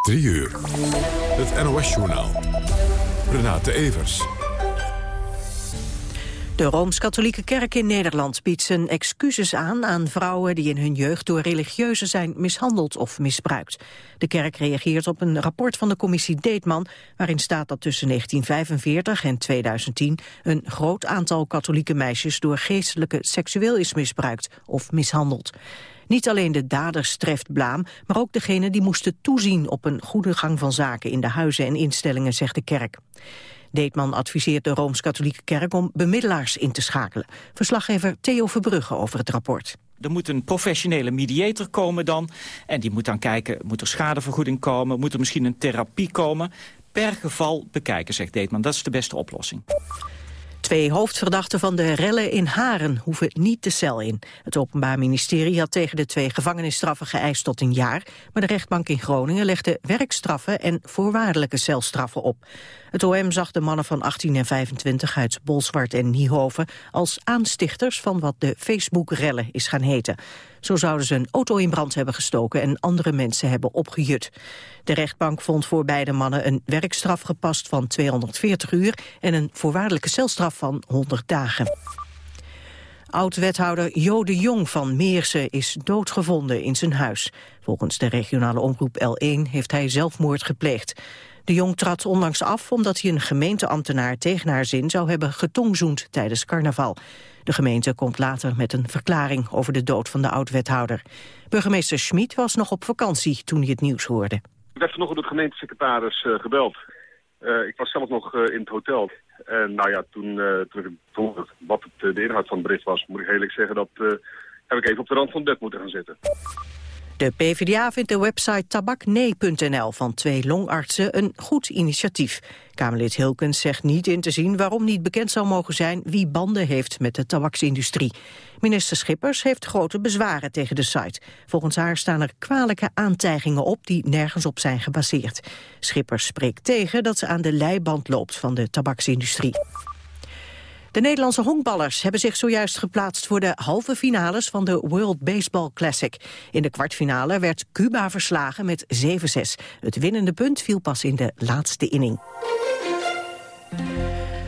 3 uur. Het NOS-journaal. Renate Evers. De Rooms-Katholieke Kerk in Nederland biedt zijn excuses aan aan vrouwen die in hun jeugd door religieuzen zijn mishandeld of misbruikt. De kerk reageert op een rapport van de commissie Deetman waarin staat dat tussen 1945 en 2010 een groot aantal katholieke meisjes door geestelijke seksueel is misbruikt of mishandeld. Niet alleen de daders treft blaam, maar ook degene die moesten toezien op een goede gang van zaken in de huizen en instellingen, zegt de kerk. Deetman adviseert de Rooms-Katholieke Kerk om bemiddelaars in te schakelen. Verslaggever Theo Verbrugge over het rapport. Er moet een professionele mediator komen dan. En die moet dan kijken, moet er schadevergoeding komen? Moet er misschien een therapie komen? Per geval bekijken, zegt Deetman. Dat is de beste oplossing. Twee hoofdverdachten van de rellen in Haren hoeven niet de cel in. Het Openbaar Ministerie had tegen de twee gevangenisstraffen geëist tot een jaar, maar de rechtbank in Groningen legde werkstraffen en voorwaardelijke celstraffen op. Het OM zag de mannen van 18 en 25 uit Bolsward en Niehoven als aanstichters van wat de Facebook-rellen is gaan heten. Zo zouden ze een auto in brand hebben gestoken en andere mensen hebben opgejut. De rechtbank vond voor beide mannen een werkstraf gepast van 240 uur en een voorwaardelijke celstraf van 100 dagen. Oud-wethouder Jo de Jong van Meersen is doodgevonden in zijn huis. Volgens de regionale omroep L1 heeft hij zelfmoord gepleegd. De Jong trad onlangs af omdat hij een gemeenteambtenaar tegen haar zin zou hebben getongzoend tijdens carnaval. De gemeente komt later met een verklaring over de dood van de oud-wethouder. Burgemeester Schmid was nog op vakantie toen hij het nieuws hoorde. Ik werd vanochtend door de gemeentesecretaris uh, gebeld. Uh, ik was zelf nog uh, in het hotel. En nou ja, toen, toen ik hoorde wat het, de inhoud van het bericht was, moet ik eerlijk zeggen dat heb ik even op de rand van het bed moeten gaan zitten. De PvdA vindt de website tabaknee.nl van twee longartsen een goed initiatief. Kamerlid Hilkens zegt niet in te zien waarom niet bekend zou mogen zijn wie banden heeft met de tabaksindustrie. Minister Schippers heeft grote bezwaren tegen de site. Volgens haar staan er kwalijke aantijgingen op die nergens op zijn gebaseerd. Schippers spreekt tegen dat ze aan de leiband loopt van de tabaksindustrie. De Nederlandse honkballers hebben zich zojuist geplaatst voor de halve finales van de World Baseball Classic. In de kwartfinale werd Cuba verslagen met 7-6. Het winnende punt viel pas in de laatste inning.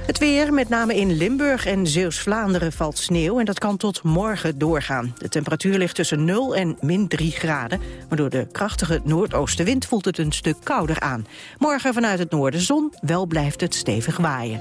Het weer, met name in Limburg en Zeeuws-Vlaanderen, valt sneeuw... en dat kan tot morgen doorgaan. De temperatuur ligt tussen 0 en min 3 graden... maar door de krachtige noordoostenwind voelt het een stuk kouder aan. Morgen vanuit het noorden zon, wel blijft het stevig waaien.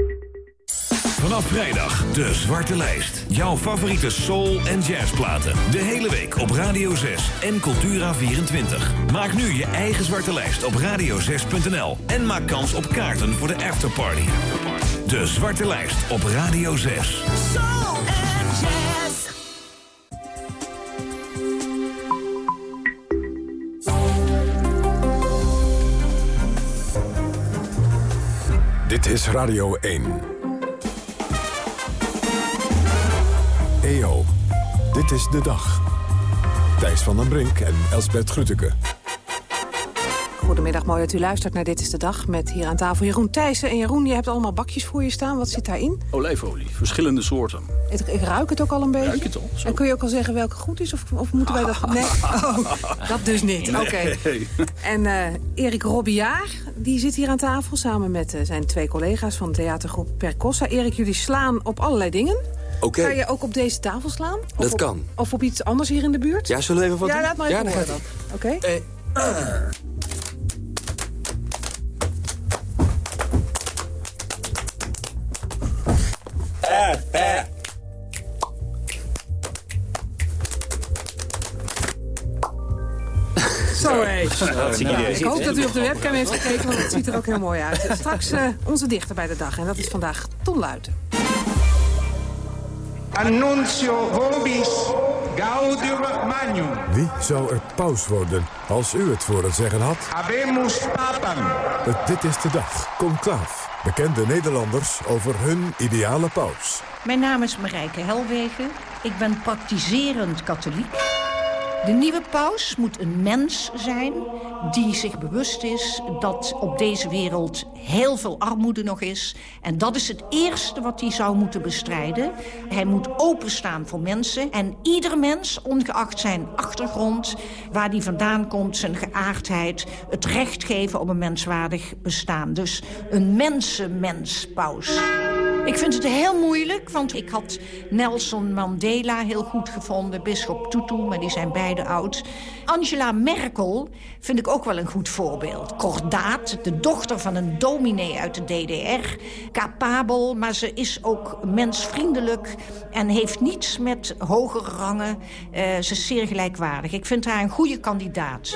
Vanaf vrijdag de Zwarte Lijst. Jouw favoriete soul- en jazzplaten. De hele week op Radio 6 en Cultura24. Maak nu je eigen Zwarte Lijst op radio6.nl. En maak kans op kaarten voor de afterparty. De Zwarte Lijst op Radio 6. Soul en jazz. Dit is Radio 1. Dit is de dag. Thijs van den Brink en Elsbert Grütke. Goedemiddag, mooi dat u luistert naar Dit is de Dag met hier aan tafel Jeroen Thijssen. En Jeroen, je hebt allemaal bakjes voor je staan. Wat zit daarin? Olijfolie, verschillende soorten. Ik, ik ruik het ook al een beetje. Ruik het al? Zo. En kun je ook al zeggen welke goed is? Of, of moeten wij dat... Nee, oh, dat dus niet. Nee. Oké. En uh, Erik Robbiaar, die zit hier aan tafel... samen met uh, zijn twee collega's van theatergroep Percossa. Erik, jullie slaan op allerlei dingen... Okay. Ga je ook op deze tafel slaan? Of dat op, kan. Of op iets anders hier in de buurt? Ja, zullen we even wat ja, doen? laat maar even ja, horen dan. Oké. Okay. Uh. Eh, eh. Zo hé. Ik hoop dat u op de webcam heeft gekeken, want het ziet er ook heel mooi uit. Straks uh, onze dichter bij de dag en dat is vandaag Ton Luiten. Annuncio vobis Gaudium Magnum. Wie zou er paus worden als u het voor het zeggen had? Habemus Papam. Het Dit is de Dag, Conclaaf. Bekende Nederlanders over hun ideale paus. Mijn naam is Marijke Helwegen. Ik ben praktiserend katholiek. De nieuwe paus moet een mens zijn die zich bewust is dat op deze wereld heel veel armoede nog is. En dat is het eerste wat hij zou moeten bestrijden. Hij moet openstaan voor mensen. En ieder mens, ongeacht zijn achtergrond, waar die vandaan komt, zijn geaardheid... het recht geven op een menswaardig bestaan. Dus een mensenmens, paus. Ik vind het heel moeilijk, want ik had Nelson Mandela heel goed gevonden. Bisschop Tutu, maar die zijn oud. Angela Merkel vind ik ook wel een goed voorbeeld. Kordaat, de dochter van een dominee uit de DDR. Capabel, maar ze is ook mensvriendelijk... en heeft niets met hogere rangen. Uh, ze is zeer gelijkwaardig. Ik vind haar een goede kandidaat.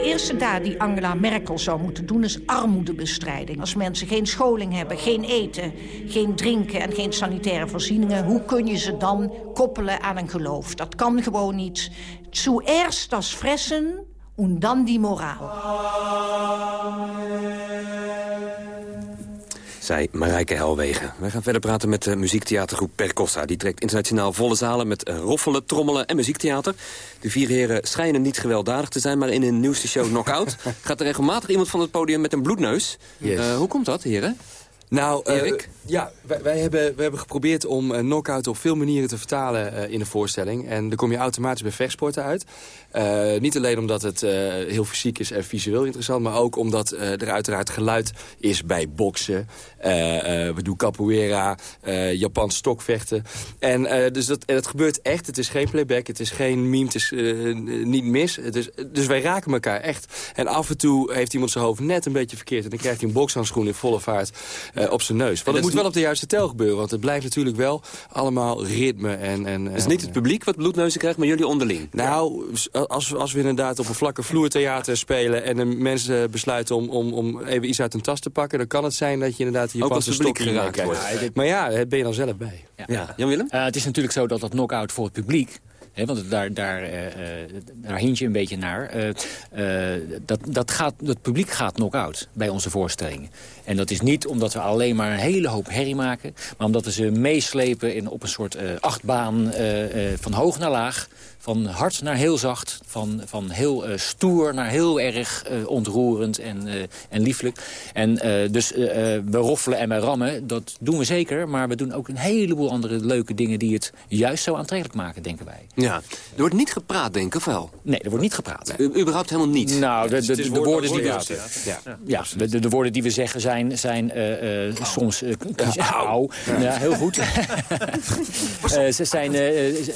De eerste daad die Angela Merkel zou moeten doen is armoedebestrijding. Als mensen geen scholing hebben, geen eten, geen drinken en geen sanitaire voorzieningen... hoe kun je ze dan koppelen aan een geloof? Dat kan gewoon niet. Zuerst das fressen und dann die moraal. Zij Marijke Helwegen. Wij gaan verder praten met de muziektheatergroep Percossa. Die trekt internationaal volle zalen met roffelen, trommelen en muziektheater. De vier heren schijnen niet gewelddadig te zijn... maar in hun nieuwste show Knockout gaat er regelmatig iemand van het podium met een bloedneus. Yes. Uh, hoe komt dat, heren? Nou, uh, Erik? ja, wij, wij, hebben, wij hebben geprobeerd om uh, knockout op veel manieren te vertalen uh, in de voorstelling. En dan kom je automatisch bij vechtsporten uit. niet alleen omdat het heel fysiek is en visueel interessant... maar ook omdat er uiteraard geluid is bij boksen. We doen capoeira, Japans stokvechten. En dus dat, en het gebeurt echt. Het is geen playback, het is geen meme, het is niet mis. Het is, dus wij raken elkaar echt. En af en toe heeft iemand zijn hoofd net een beetje verkeerd... en dan krijgt hij een bokshandschoen in volle vaart op zijn neus. Want het moet wel op de juiste tel gebeuren. Want het blijft natuurlijk wel allemaal ritme. En, en, het is niet het publiek wat bloedneuzen krijgt, maar jullie onderling. Nou, als, als we inderdaad op een vlakke vloertheater spelen... en de mensen besluiten om, om, om even iets uit hun tas te pakken... dan kan het zijn dat je inderdaad je Japanse stok geraakt wordt. Ja, maar ja, daar ben je dan zelf bij. Ja. ja. Jan-Willem? Uh, het is natuurlijk zo dat dat knock-out voor het publiek... Want daar, daar, uh, daar hint je een beetje naar. Uh, dat, dat, gaat, publiek gaat knock-out bij onze voorstellingen. En dat is niet omdat we alleen maar een hele hoop herrie maken... maar omdat we ze meeslepen in, op een soort achtbaan van hoog naar laag... Van hard naar heel zacht, van, van heel stoer naar heel erg ontroerend en, en lieflijk. En dus we roffelen en we rammen, dat doen we zeker. Maar we doen ook een heleboel andere leuke dingen die het juist zo aantrekkelijk maken, denken wij. Ja, er wordt niet gepraat, denk ik, of wel? Nee, er wordt niet gepraat. Nee. U, überhaupt helemaal niet? Nou, de, de, de, de woorden die we... Ja, ja. de, de, de, woorden die we zeggen zijn, zijn soms... Auw. Ja, heel goed. ze zijn,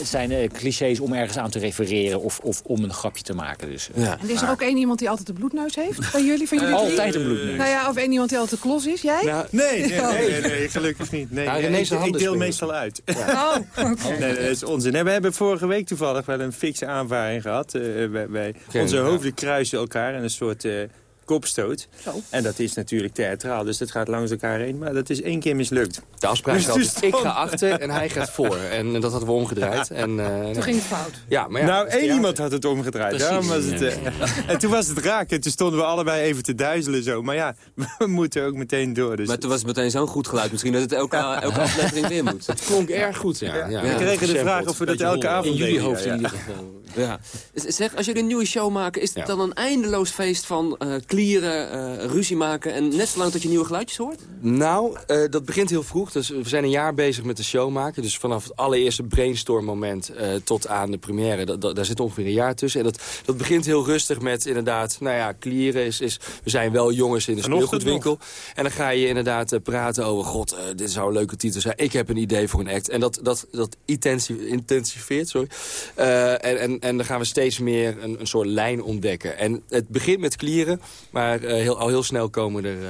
zijn clichés om ergens aan te refereren of, of om een grapje te maken. Dus, uh, ja. En is er ook één iemand die altijd de bloedneus heeft bij jullie? Van jullie uh, altijd een bloedneus. Nou ja, of één iemand die altijd de klos is, jij? Nou, nee, nee, nee, nee, nee, gelukkig niet. Nee, nou, ik, ik deel meestal uit. Ja. Oh, okay. nee, dat is onzin. Nee, we hebben vorige week toevallig wel een fikse aanvaring gehad. Uh, wij, onze hoofden kruisen elkaar in een soort kopstoot. Zo. En dat is natuurlijk theatraal, dus dat gaat langs elkaar heen. Maar dat is één keer mislukt. De afspraak is dus ik ga achter en hij gaat voor. En dat hadden we omgedraaid. En, uh, toen ging het fout. Ja, maar ja, nou, één iemand had het omgedraaid. Precies, was het, uh, en toen was het raak. En toen stonden we allebei even te duizelen zo. Maar ja, we moeten ook meteen door. Dus maar toen was het meteen zo'n goed geluid. Misschien dat het elke, elke aflevering weer moet. Het klonk erg goed, ja. ja. ja. We kregen de vraag of we dat elke avond In jullie hoofd in ieder geval. Ja. Zeg, als jullie een nieuwe show maken, is het dan een eindeloos feest van uh, klieren, uh, ruzie maken... en net zolang dat je nieuwe geluidjes hoort? Nou, uh, dat begint heel vroeg. Dus we zijn een jaar bezig met de show maken. Dus vanaf het allereerste brainstorm moment tot aan de première... Dat, dat, daar zit ongeveer een jaar tussen. En dat, dat begint heel rustig met inderdaad... nou ja, klieren is... is we zijn wel jongens in de speelgoedwinkel. En dan ga je inderdaad praten over... god, dit zou een leuke titel zijn. Ik heb een idee voor een act. En dat, dat, dat intensiveert, sorry. en, en en dan gaan we steeds meer een, een soort lijn ontdekken. En het begint met klieren. Maar uh, heel, al heel snel komen er uh,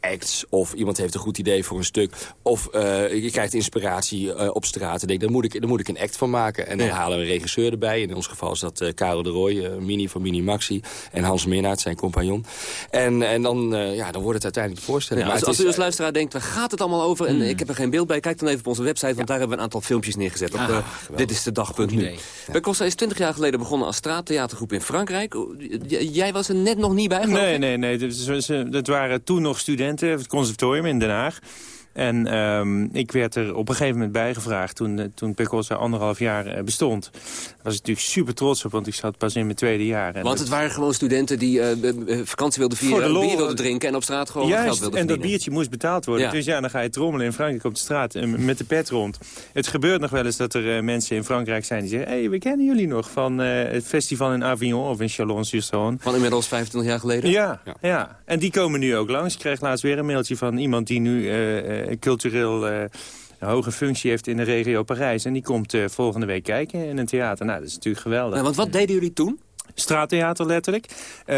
acts of iemand heeft een goed idee voor een stuk. Of je krijgt inspiratie op straat en denk daar moet, ik, daar moet ik een act van maken. En dan halen we een regisseur erbij. In ons geval is dat Karel de Roy, Mini van Mini Maxi. En Hans Minnaert, zijn compagnon. En, en dan, ja, dan wordt het uiteindelijk de voorstelling. Ja, als, als u als luisteraar denkt, waar gaat het allemaal over? En hmm. ik heb er geen beeld bij. Kijk dan even op onze website, want daar hebben we een aantal filmpjes neergezet. Op, ah, dit is de dagpunt nu. Ja. Costa is 20 jaar geleden begonnen als straattheatergroep in Frankrijk. Jij was er net nog niet bij, Nee, nee, nee. Dat waren toen nog studenten, het conservatorium in Den Haag. En um, ik werd er op een gegeven moment bijgevraagd toen, uh, toen Pecosa anderhalf jaar uh, bestond. Daar was ik natuurlijk super trots op, want ik zat pas in mijn tweede jaar. En want het waren gewoon studenten die uh, vakantie wilden vieren, lol, bier wilden drinken en op straat gewoon juist, geld wilden en dat biertje moest betaald worden. Ja. Dus ja, dan ga je trommelen in Frankrijk op de straat met de pet rond. Het gebeurt nog wel eens dat er mensen in Frankrijk zijn die zeggen... hé, hey, we kennen jullie nog van het festival in Avignon of in Chalon-sur-Saône. Van inmiddels 25 jaar geleden? Ja, ja, ja. En die komen nu ook langs. Ik kreeg laatst weer een mailtje van iemand die nu cultureel uh, een hoge functie heeft in de regio Parijs. En die komt uh, volgende week kijken in een theater. Nou, dat is natuurlijk geweldig. Want wat deden jullie toen? Straattheater letterlijk. Uh,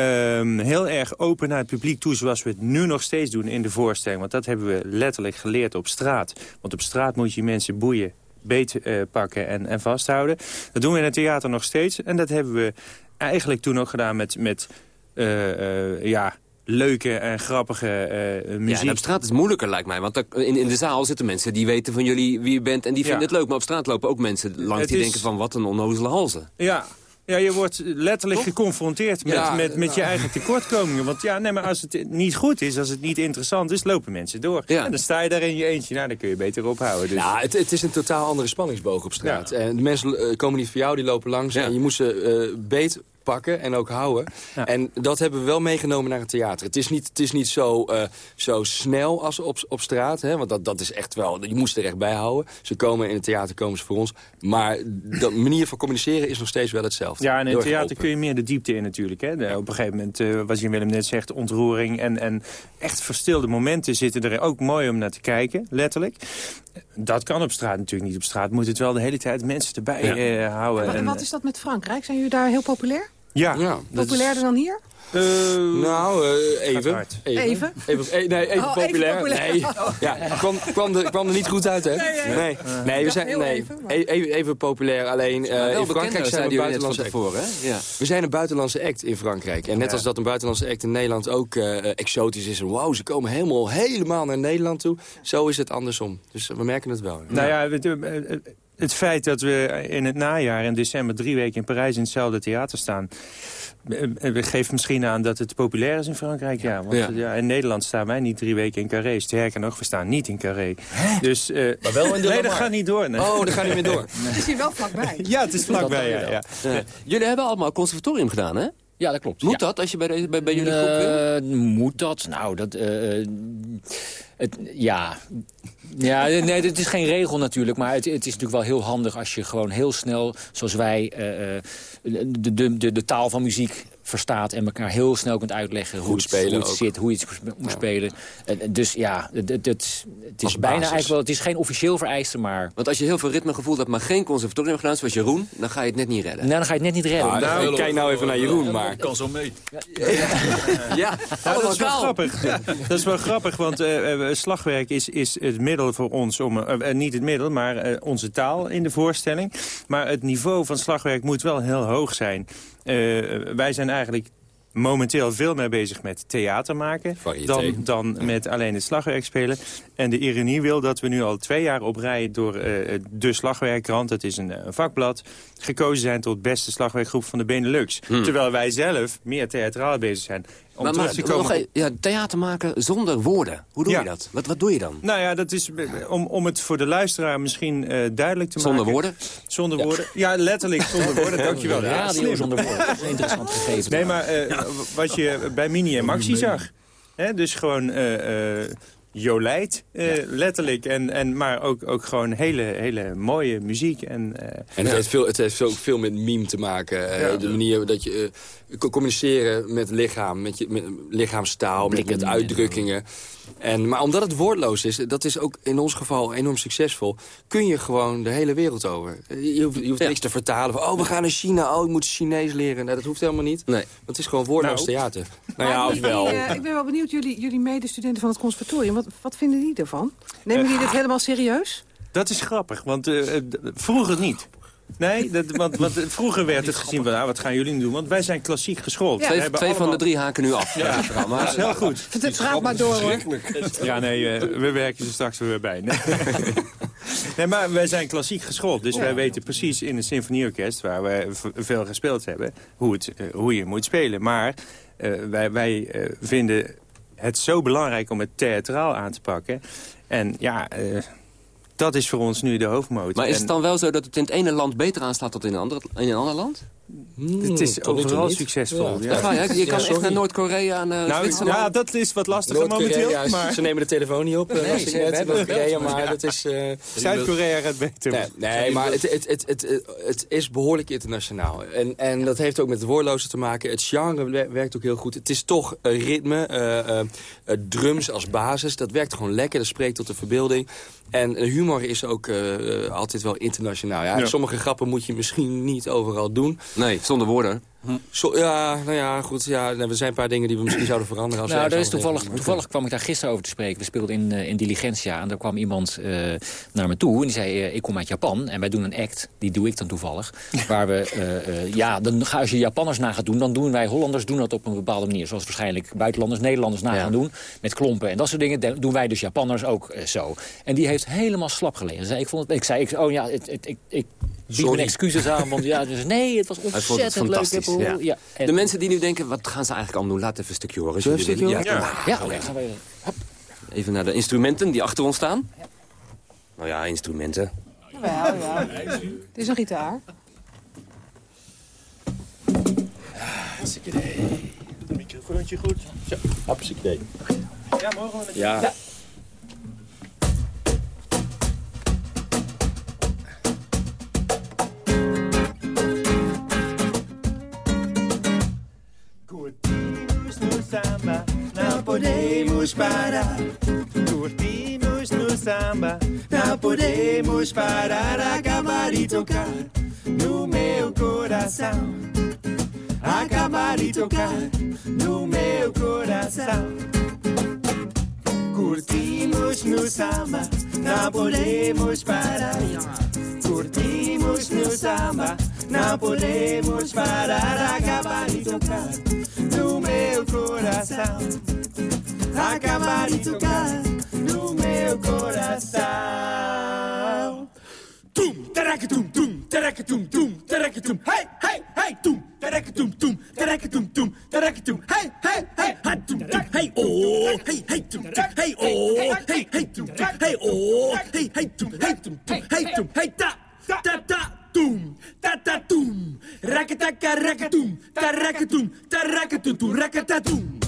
heel erg open naar het publiek toe, zoals we het nu nog steeds doen in de voorstelling. Want dat hebben we letterlijk geleerd op straat. Want op straat moet je mensen boeien, beet uh, pakken en, en vasthouden. Dat doen we in het theater nog steeds. En dat hebben we eigenlijk toen ook gedaan met... met ja, leuke en grappige uh, muziek. Ja, op straat is moeilijker, lijkt mij. Want in, in de zaal zitten mensen die weten van jullie wie je bent... en die vinden het leuk. Maar op straat lopen ook mensen langs die denken van... wat een onnozele halzen. Ja, ja, je wordt letterlijk geconfronteerd met, met, met je eigen tekortkomingen. Want ja, nee, maar als het niet goed is, als het niet interessant is, lopen mensen door. Ja. En dan sta je daar in je eentje. Nou, dan kun je beter ophouden. Dus. Ja, het, het is een totaal andere spanningsboog op straat. En de mensen komen niet voor jou, die lopen langs. En je moet ze uh, beet pakken en ook houden. En dat hebben we wel meegenomen naar het theater. Het is niet, het is niet zo, uh, zo snel als op, op straat. Hè, want dat, dat is echt wel, je moest er echt bij houden. Ze komen in het theater, komen ze voor ons. Maar de manier van communiceren is nog steeds wel hetzelfde. Ja, en in het theater kun je meer de diepte in natuurlijk. Hè. op een gegeven moment, uh, wat je Willem net zegt, ontroering. En, en echt verstilde momenten zitten er ook mooi om naar te kijken, letterlijk. Dat kan op straat natuurlijk niet. Op straat moet het wel de hele tijd mensen erbij ja. uh, houden. Wat, en, wat is dat met Frankrijk? Zijn jullie daar heel populair? Ja. ja Populairder dan hier? Uh, nou, uh, even. Even? Even? even, nee, even oh, populair. Even populair. Nee, ja, kwam, kwam, er, kwam er niet goed uit, hè? Nee, nee. nee we zijn nee, even, maar... even, even populair. Alleen uh, in Frankrijk zijn we een buitenlandse act. Voor, hè? Ja. We zijn een buitenlandse act in Frankrijk. En net als dat een buitenlandse act in Nederland ook exotisch is. En wauw, ze komen helemaal, helemaal naar Nederland toe. Zo is het andersom. Dus we merken het wel. Nou ja, het feit dat we in het najaar in december drie weken in Parijs in hetzelfde theater staan... geeft misschien aan dat het populair is in Frankrijk. Ja, want ja. in Nederland staan wij niet drie weken in Carré. Sterker nog, we staan niet in Carré. Dus, uh, maar wel in de Nee, dat gaat niet door. Nee. Oh, dat gaat niet meer door. Het is hier wel vlakbij. Ja, het is vlakbij, ja, ja. Jullie hebben allemaal conservatorium gedaan, hè? Ja, dat klopt. Moet dat als je bij, bij, bij jullie groep wil? Moet dat? Nou, dat... Uh, het, ja, ja, nee, het is geen regel natuurlijk. Maar het, het, is natuurlijk wel heel handig als je gewoon heel snel, zoals wij, uh, de, de, de, de taal van muziek verstaat en elkaar heel snel kunt uitleggen hoe het, hoe het zit, hoe je het moet spelen. dus ja, het, het, het is bijna eigenlijk wel, het is geen officieel vereiste, maar... Want als je heel veel ritmegevoel hebt, maar geen conservatorium hebt gedaan, zoals Jeroen, dan ga je het net niet redden. Nou, dan ga je het net niet redden. Ah, nou, kijk nou even naar Jeroen, maar... kan zo mee. Ja, dat is wel grappig. Dat is wel grappig, want uh, slagwerk is, is het middel voor ons om, uh, niet het middel, maar uh, onze taal in de voorstelling. Maar het niveau van slagwerk moet wel heel hoog zijn. Uh, wij zijn eigenlijk momenteel veel meer bezig met theater maken... dan, dan met alleen het slagwerk spelen. En de ironie wil dat we nu al twee jaar op rij... door uh, de Slagwerkkrant, dat is een, een, vakblad... gekozen zijn tot beste slagwerkgroep van de Benelux. Hmm. Terwijl wij zelf meer theatraal bezig zijn om maar, maar nog een, ja, theater maken zonder woorden. Hoe doe je dat? Wat, wat doe je dan? Nou ja, dat is om, om het voor de luisteraar misschien uh, duidelijk te zonder maken. Woorden? Zonder woorden? Ja, letterlijk zonder woorden. Dankjewel. Ja, radio zonder woorden. Dat is een interessant gegeven. Nee, maar uh, wat je bij Mini en Maxi zag. Hè, dus gewoon... Uh, Jolijt, uh, letterlijk. En, en, maar ook, ook gewoon hele, hele mooie muziek. En, uh, en het, heeft veel, het heeft ook veel met meme te maken. Uh, de manier dat je communiceren met lichaam, met, je, met lichaamstaal, met, met uitdrukkingen. En, maar omdat het woordloos is, dat is ook in ons geval enorm succesvol... kun je gewoon de hele wereld over. Je hoeft, je hoeft niks te vertalen van... oh, we gaan naar China, oh, ik moet Chinees leren. Nee, dat hoeft helemaal niet. Nee. Het is gewoon woordloos nou, theater. Nou ja, of wel. die, eh, ik ben wel benieuwd, jullie, jullie medestudenten van het conservatorium, wat, wat vinden die ervan? Nemen die dit helemaal serieus? Dat is grappig, want eh, eh, d- vroeger niet. Nee, dat, want, want vroeger werd het gezien van, ah, wat gaan jullie nu doen? Want wij zijn klassiek geschoold. Twee, We hebben twee van de drie haken nu af. Ja, dat is heel goed. Praat maar door hoor. Ja, nee, eh, we werken ze straks weer bij. Nee. nee, maar wij zijn klassiek geschoold. Dus wij weten precies in een symfonieorkest... waar we veel gespeeld hebben, hoe, het, eh, hoe je moet spelen. Maar eh, wij, wij vinden het zo belangrijk om het theatraal aan te pakken. En ja, eh, dat is voor ons nu de hoofdmoot. Maar is het dan wel zo dat het in het ene land beter aanslaat dan in een ander, in een ander land? Het is overal succesvol. Ja. Je kan Ja, echt naar Noord-Korea, naar Nou, Zwitserland. ja, dat is wat lastiger momenteel. Maar ze nemen de telefoon niet op, eh, Nee, ze- hebben Noord-Korea, maar ja. dat is... eh, Zuid-Korea gaat beter. Nee, nee maar het, het, het, het, is behoorlijk internationaal. En, en dat heeft ook met het woordloze te maken. Het genre wer- werkt ook heel goed. Het is toch eh, ritme, eh, eh, eh, drums als basis. Dat werkt gewoon lekker, dat spreekt tot de verbeelding. En humor is ook altijd wel internationaal. Ja, Ja. Sommige grappen moet je misschien niet overal doen. Nee, zonder woorden. Zo, ja, nou ja, goed. Ja, er zijn een paar dingen die we misschien zouden veranderen. Als Nou, dat is toevallig, toevallig kwam ik daar gisteren over te spreken. We speelden in, eh, in Diligentia en daar kwam iemand eh, naar me toe. En die zei, eh, ik kom uit Japan en wij doen een act, die doe ik dan toevallig. Waar we, eh, eh, ja, dan, ga- als je Japanners na gaat doen, dan doen wij Hollanders doen dat op een bepaalde manier. Zoals waarschijnlijk buitenlanders Nederlanders na Ja. gaan doen. Met klompen en dat soort dingen doen wij dus Japanners ook zo. En die heeft helemaal slap gelegen. Zei, ik, vond het, ik zei, ik, oh ja, het, het, ik, ik bied mijn excuses aan. Want ja, dus, nee, het was ontzettend leuk. Ja. Ja, en- De mensen die nu denken, wat gaan ze eigenlijk allemaal doen? Laat even een stukje horen. als Zullen we jullie een willen. stukje Ja, Ja. ja, oké, gaan we- Even naar de instrumenten die achter ons staan. Nou ja, instrumenten. Wel, ja. Het is een gitaar. Microfoontje goed. Zo, hartstikke. Ja, mogen we met Ja. Curtimos samba, não podemos parar. Curtimos no samba, não podemos parar. Acabar e tocar no meu coração. Acabar e tocar no meu coração. Curtimos no samba, não podemos parar. Curtimos no samba, não podemos parar. Acabar e tocar no meu coração. Acabar e tocar no meu coração. Tum, taracatum, tum, taracatum, tum, taracatum, hey, hey, hey, tum, taracatum, tum, taracatum, tum, taracatum, hey, hey, hey, ha, tum, tum, hey, oh, hey, hey, tum, tum, hey, oh, hey, hey, tum, tum, hey, oh, hey, hey, tum, hey, tum, tum, hey, tum, hey, ta, ta, ta, tum, ta, ta, tum, rakataka, rakatum, tarakatum, tarakatum, tum,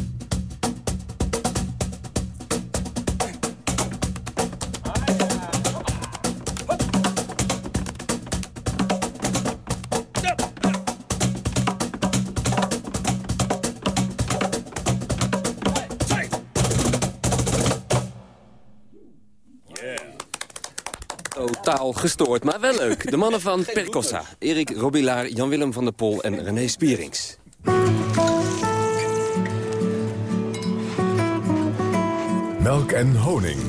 Totaal gestoord, maar wel leuk. De mannen van Percossa. Erik Robilaar, Jan-Willem van der Pol en René Spierings. Melk en honing.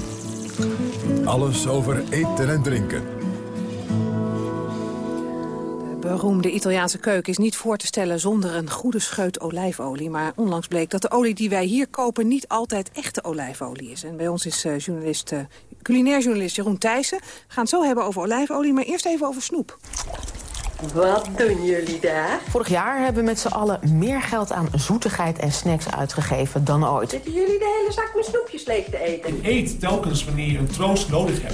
Alles over eten en drinken. De beroemde Italiaanse keuken is niet voor te stellen zonder een goede scheut olijfolie. Maar onlangs bleek dat de olie die wij hier kopen niet altijd echte olijfolie is. En bij ons is eh, journalist, eh, culinair journalist Jeroen Thijssen. We gaan het zo hebben over olijfolie, maar eerst even over snoep. Wat doen jullie daar? Vorig jaar hebben we met z'n allen meer geld aan zoetigheid en snacks uitgegeven dan ooit. Zitten jullie de hele zak met snoepjes leeg te eten? Eet telkens wanneer je een troost nodig hebt.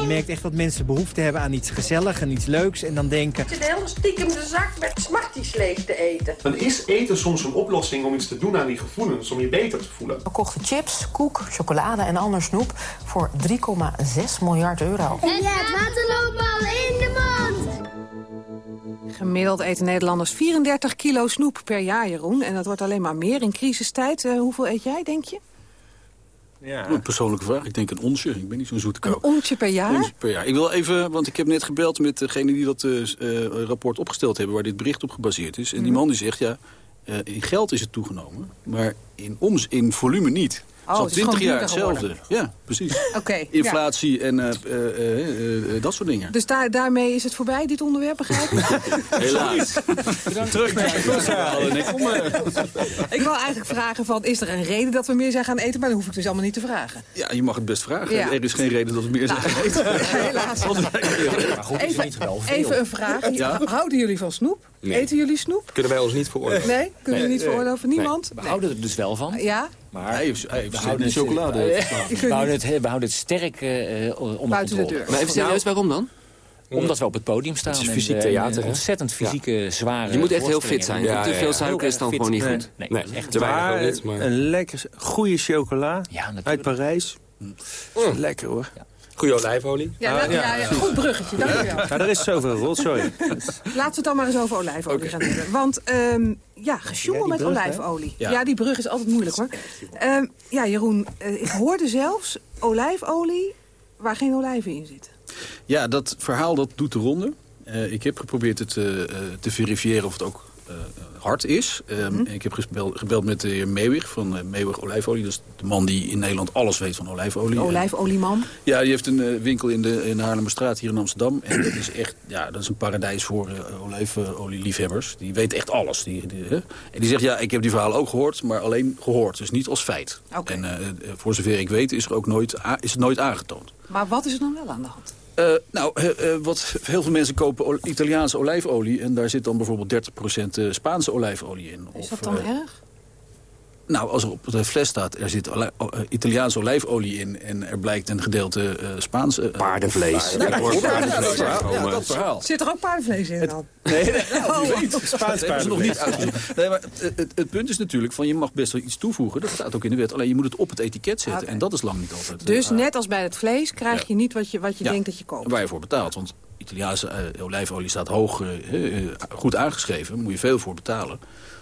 Je merkt echt dat mensen behoefte hebben aan iets gezelligs en iets leuks. En dan denken... Zit de hele stiekem de zak met smarties leeg te eten. Dan is eten soms een oplossing om iets te doen aan die gevoelens, om je beter te voelen. We kochten chips, koek, chocolade en ander snoep voor 3,6 miljard euro. En ja, het water loopt al in. Gemiddeld eten Nederlanders 34 kilo snoep per jaar, Jeroen. En dat wordt alleen maar meer in crisistijd. Eh, hoeveel eet jij, denk je? Ja. Een persoonlijke vraag. Ik denk een onsje. Ik ben niet zo'n zoete Een kook. onsje per jaar? Onsje per jaar. Ik wil even, want ik heb net gebeld met degene die dat eh, eh, rapport opgesteld hebben... waar dit bericht op gebaseerd is. En die man die zegt, ja, Eh, in geld is het toegenomen, maar in, oms in volume niet. Oh, het is al 20 gewoon jaar hetzelfde. Ja, precies. Oké. Inflatie en eh, eh, eh, eh, dat soort dingen. Dus daar, daarmee is het voorbij, dit onderwerp, begrijp ik? Helaas. Terug naar ik wil eigenlijk vragen van, is er een reden dat we meer zijn gaan eten? Maar dat hoef ik dus allemaal niet te vragen. Ja, je mag het best vragen. Ja. Er is geen reden dat we meer zijn gaan eten. Helaas. even, even een vraag. Ja? Houden jullie van snoep? Nee. Eten jullie snoep? Kunnen wij ons niet veroorloven. Nee? Kunnen jullie niet veroorloven? Niemand? We houden er dus wel van. Ja? Maar Hij heeft, hij heeft we houden de het, chocolade. eh, verslaafd. we, houden het, we houden het sterk eh, onder Buiten de deur. Maar even serieus, waarom dan? Omdat we op het podium staan. Het is fysiek eh, theater, ontzettend fysieke, zware Je moet echt heel fit zijn. Te veel suiker is dan gewoon niet goed. Nee, Nee, dat is echt te weinig Maar een lekker goede chocola Ja, natuurlijk. uit Parijs. Lekker hoor. Goede olijfolie. Ja, Ah, ja, ja. ja, goed bruggetje, dankjewel. Ja, er is zoveel rotzooi. Laten we het dan maar eens over olijfolie gaan hebben. Want ehm, ja, gesjoemel met brug, olijfolie. Ja. Ja. die brug is altijd moeilijk hoor. Ehm, ja, Jeroen, eh, ik hoorde zelfs olijfolie waar geen olijven in zitten. Ja, dat verhaal dat doet de ronde. Eh, ik heb geprobeerd het eh, te verifiëren of het ook hard is. Ehm, Ik heb gebeld, gebeld met de heer Meewig van eh, Meewig Olijfolie. Dat is de man die in Nederland alles weet van olijfolie. Olijfolieman. Ja, die heeft een eh, winkel in de, in Haarlemmerstraat hier in Amsterdam. En dat is echt ja, dat is een paradijs voor uh, olijfolieliefhebbers. Die weet echt alles. Die, die, hè? En die zegt, ja, ik heb die verhalen ook gehoord, maar alleen gehoord. Dus niet als feit. Oké. En uh, voor zover ik weet is, er ook nooit, is het nooit aangetoond. Maar wat is er dan wel aan de hand? Uh, nou, uh, uh, wat heel veel mensen kopen Italiaanse olijfolie... en daar zit dan bijvoorbeeld 30% Spaanse olijfolie in. Is of, dat dan erg? Nou, als er op de fles staat, er zit uh, Italiaanse olijfolie in... en er blijkt een gedeelte uh, Spaanse... Uh, paardenvlees. Ja, ja, paardenvlees. Ja, ja, dat verhaal. Zit er ook paardenvlees in dan? Nee, nee nou, weet. Spaans paardenvlees. nog niet uitgezocht. Nee, maar het, het, punt is natuurlijk van je mag best wel iets toevoegen. Dat staat ook in de wet. Alleen je moet het op het etiket zetten. Okay. En dat is lang niet altijd. Dus net als bij het vlees krijg je niet wat je, wat je ja, denkt dat je koopt. Waar je voor betaalt. Want Italiaanse uh, olijfolie staat hoog, uh, goed aangeschreven. Daar moet je veel voor betalen.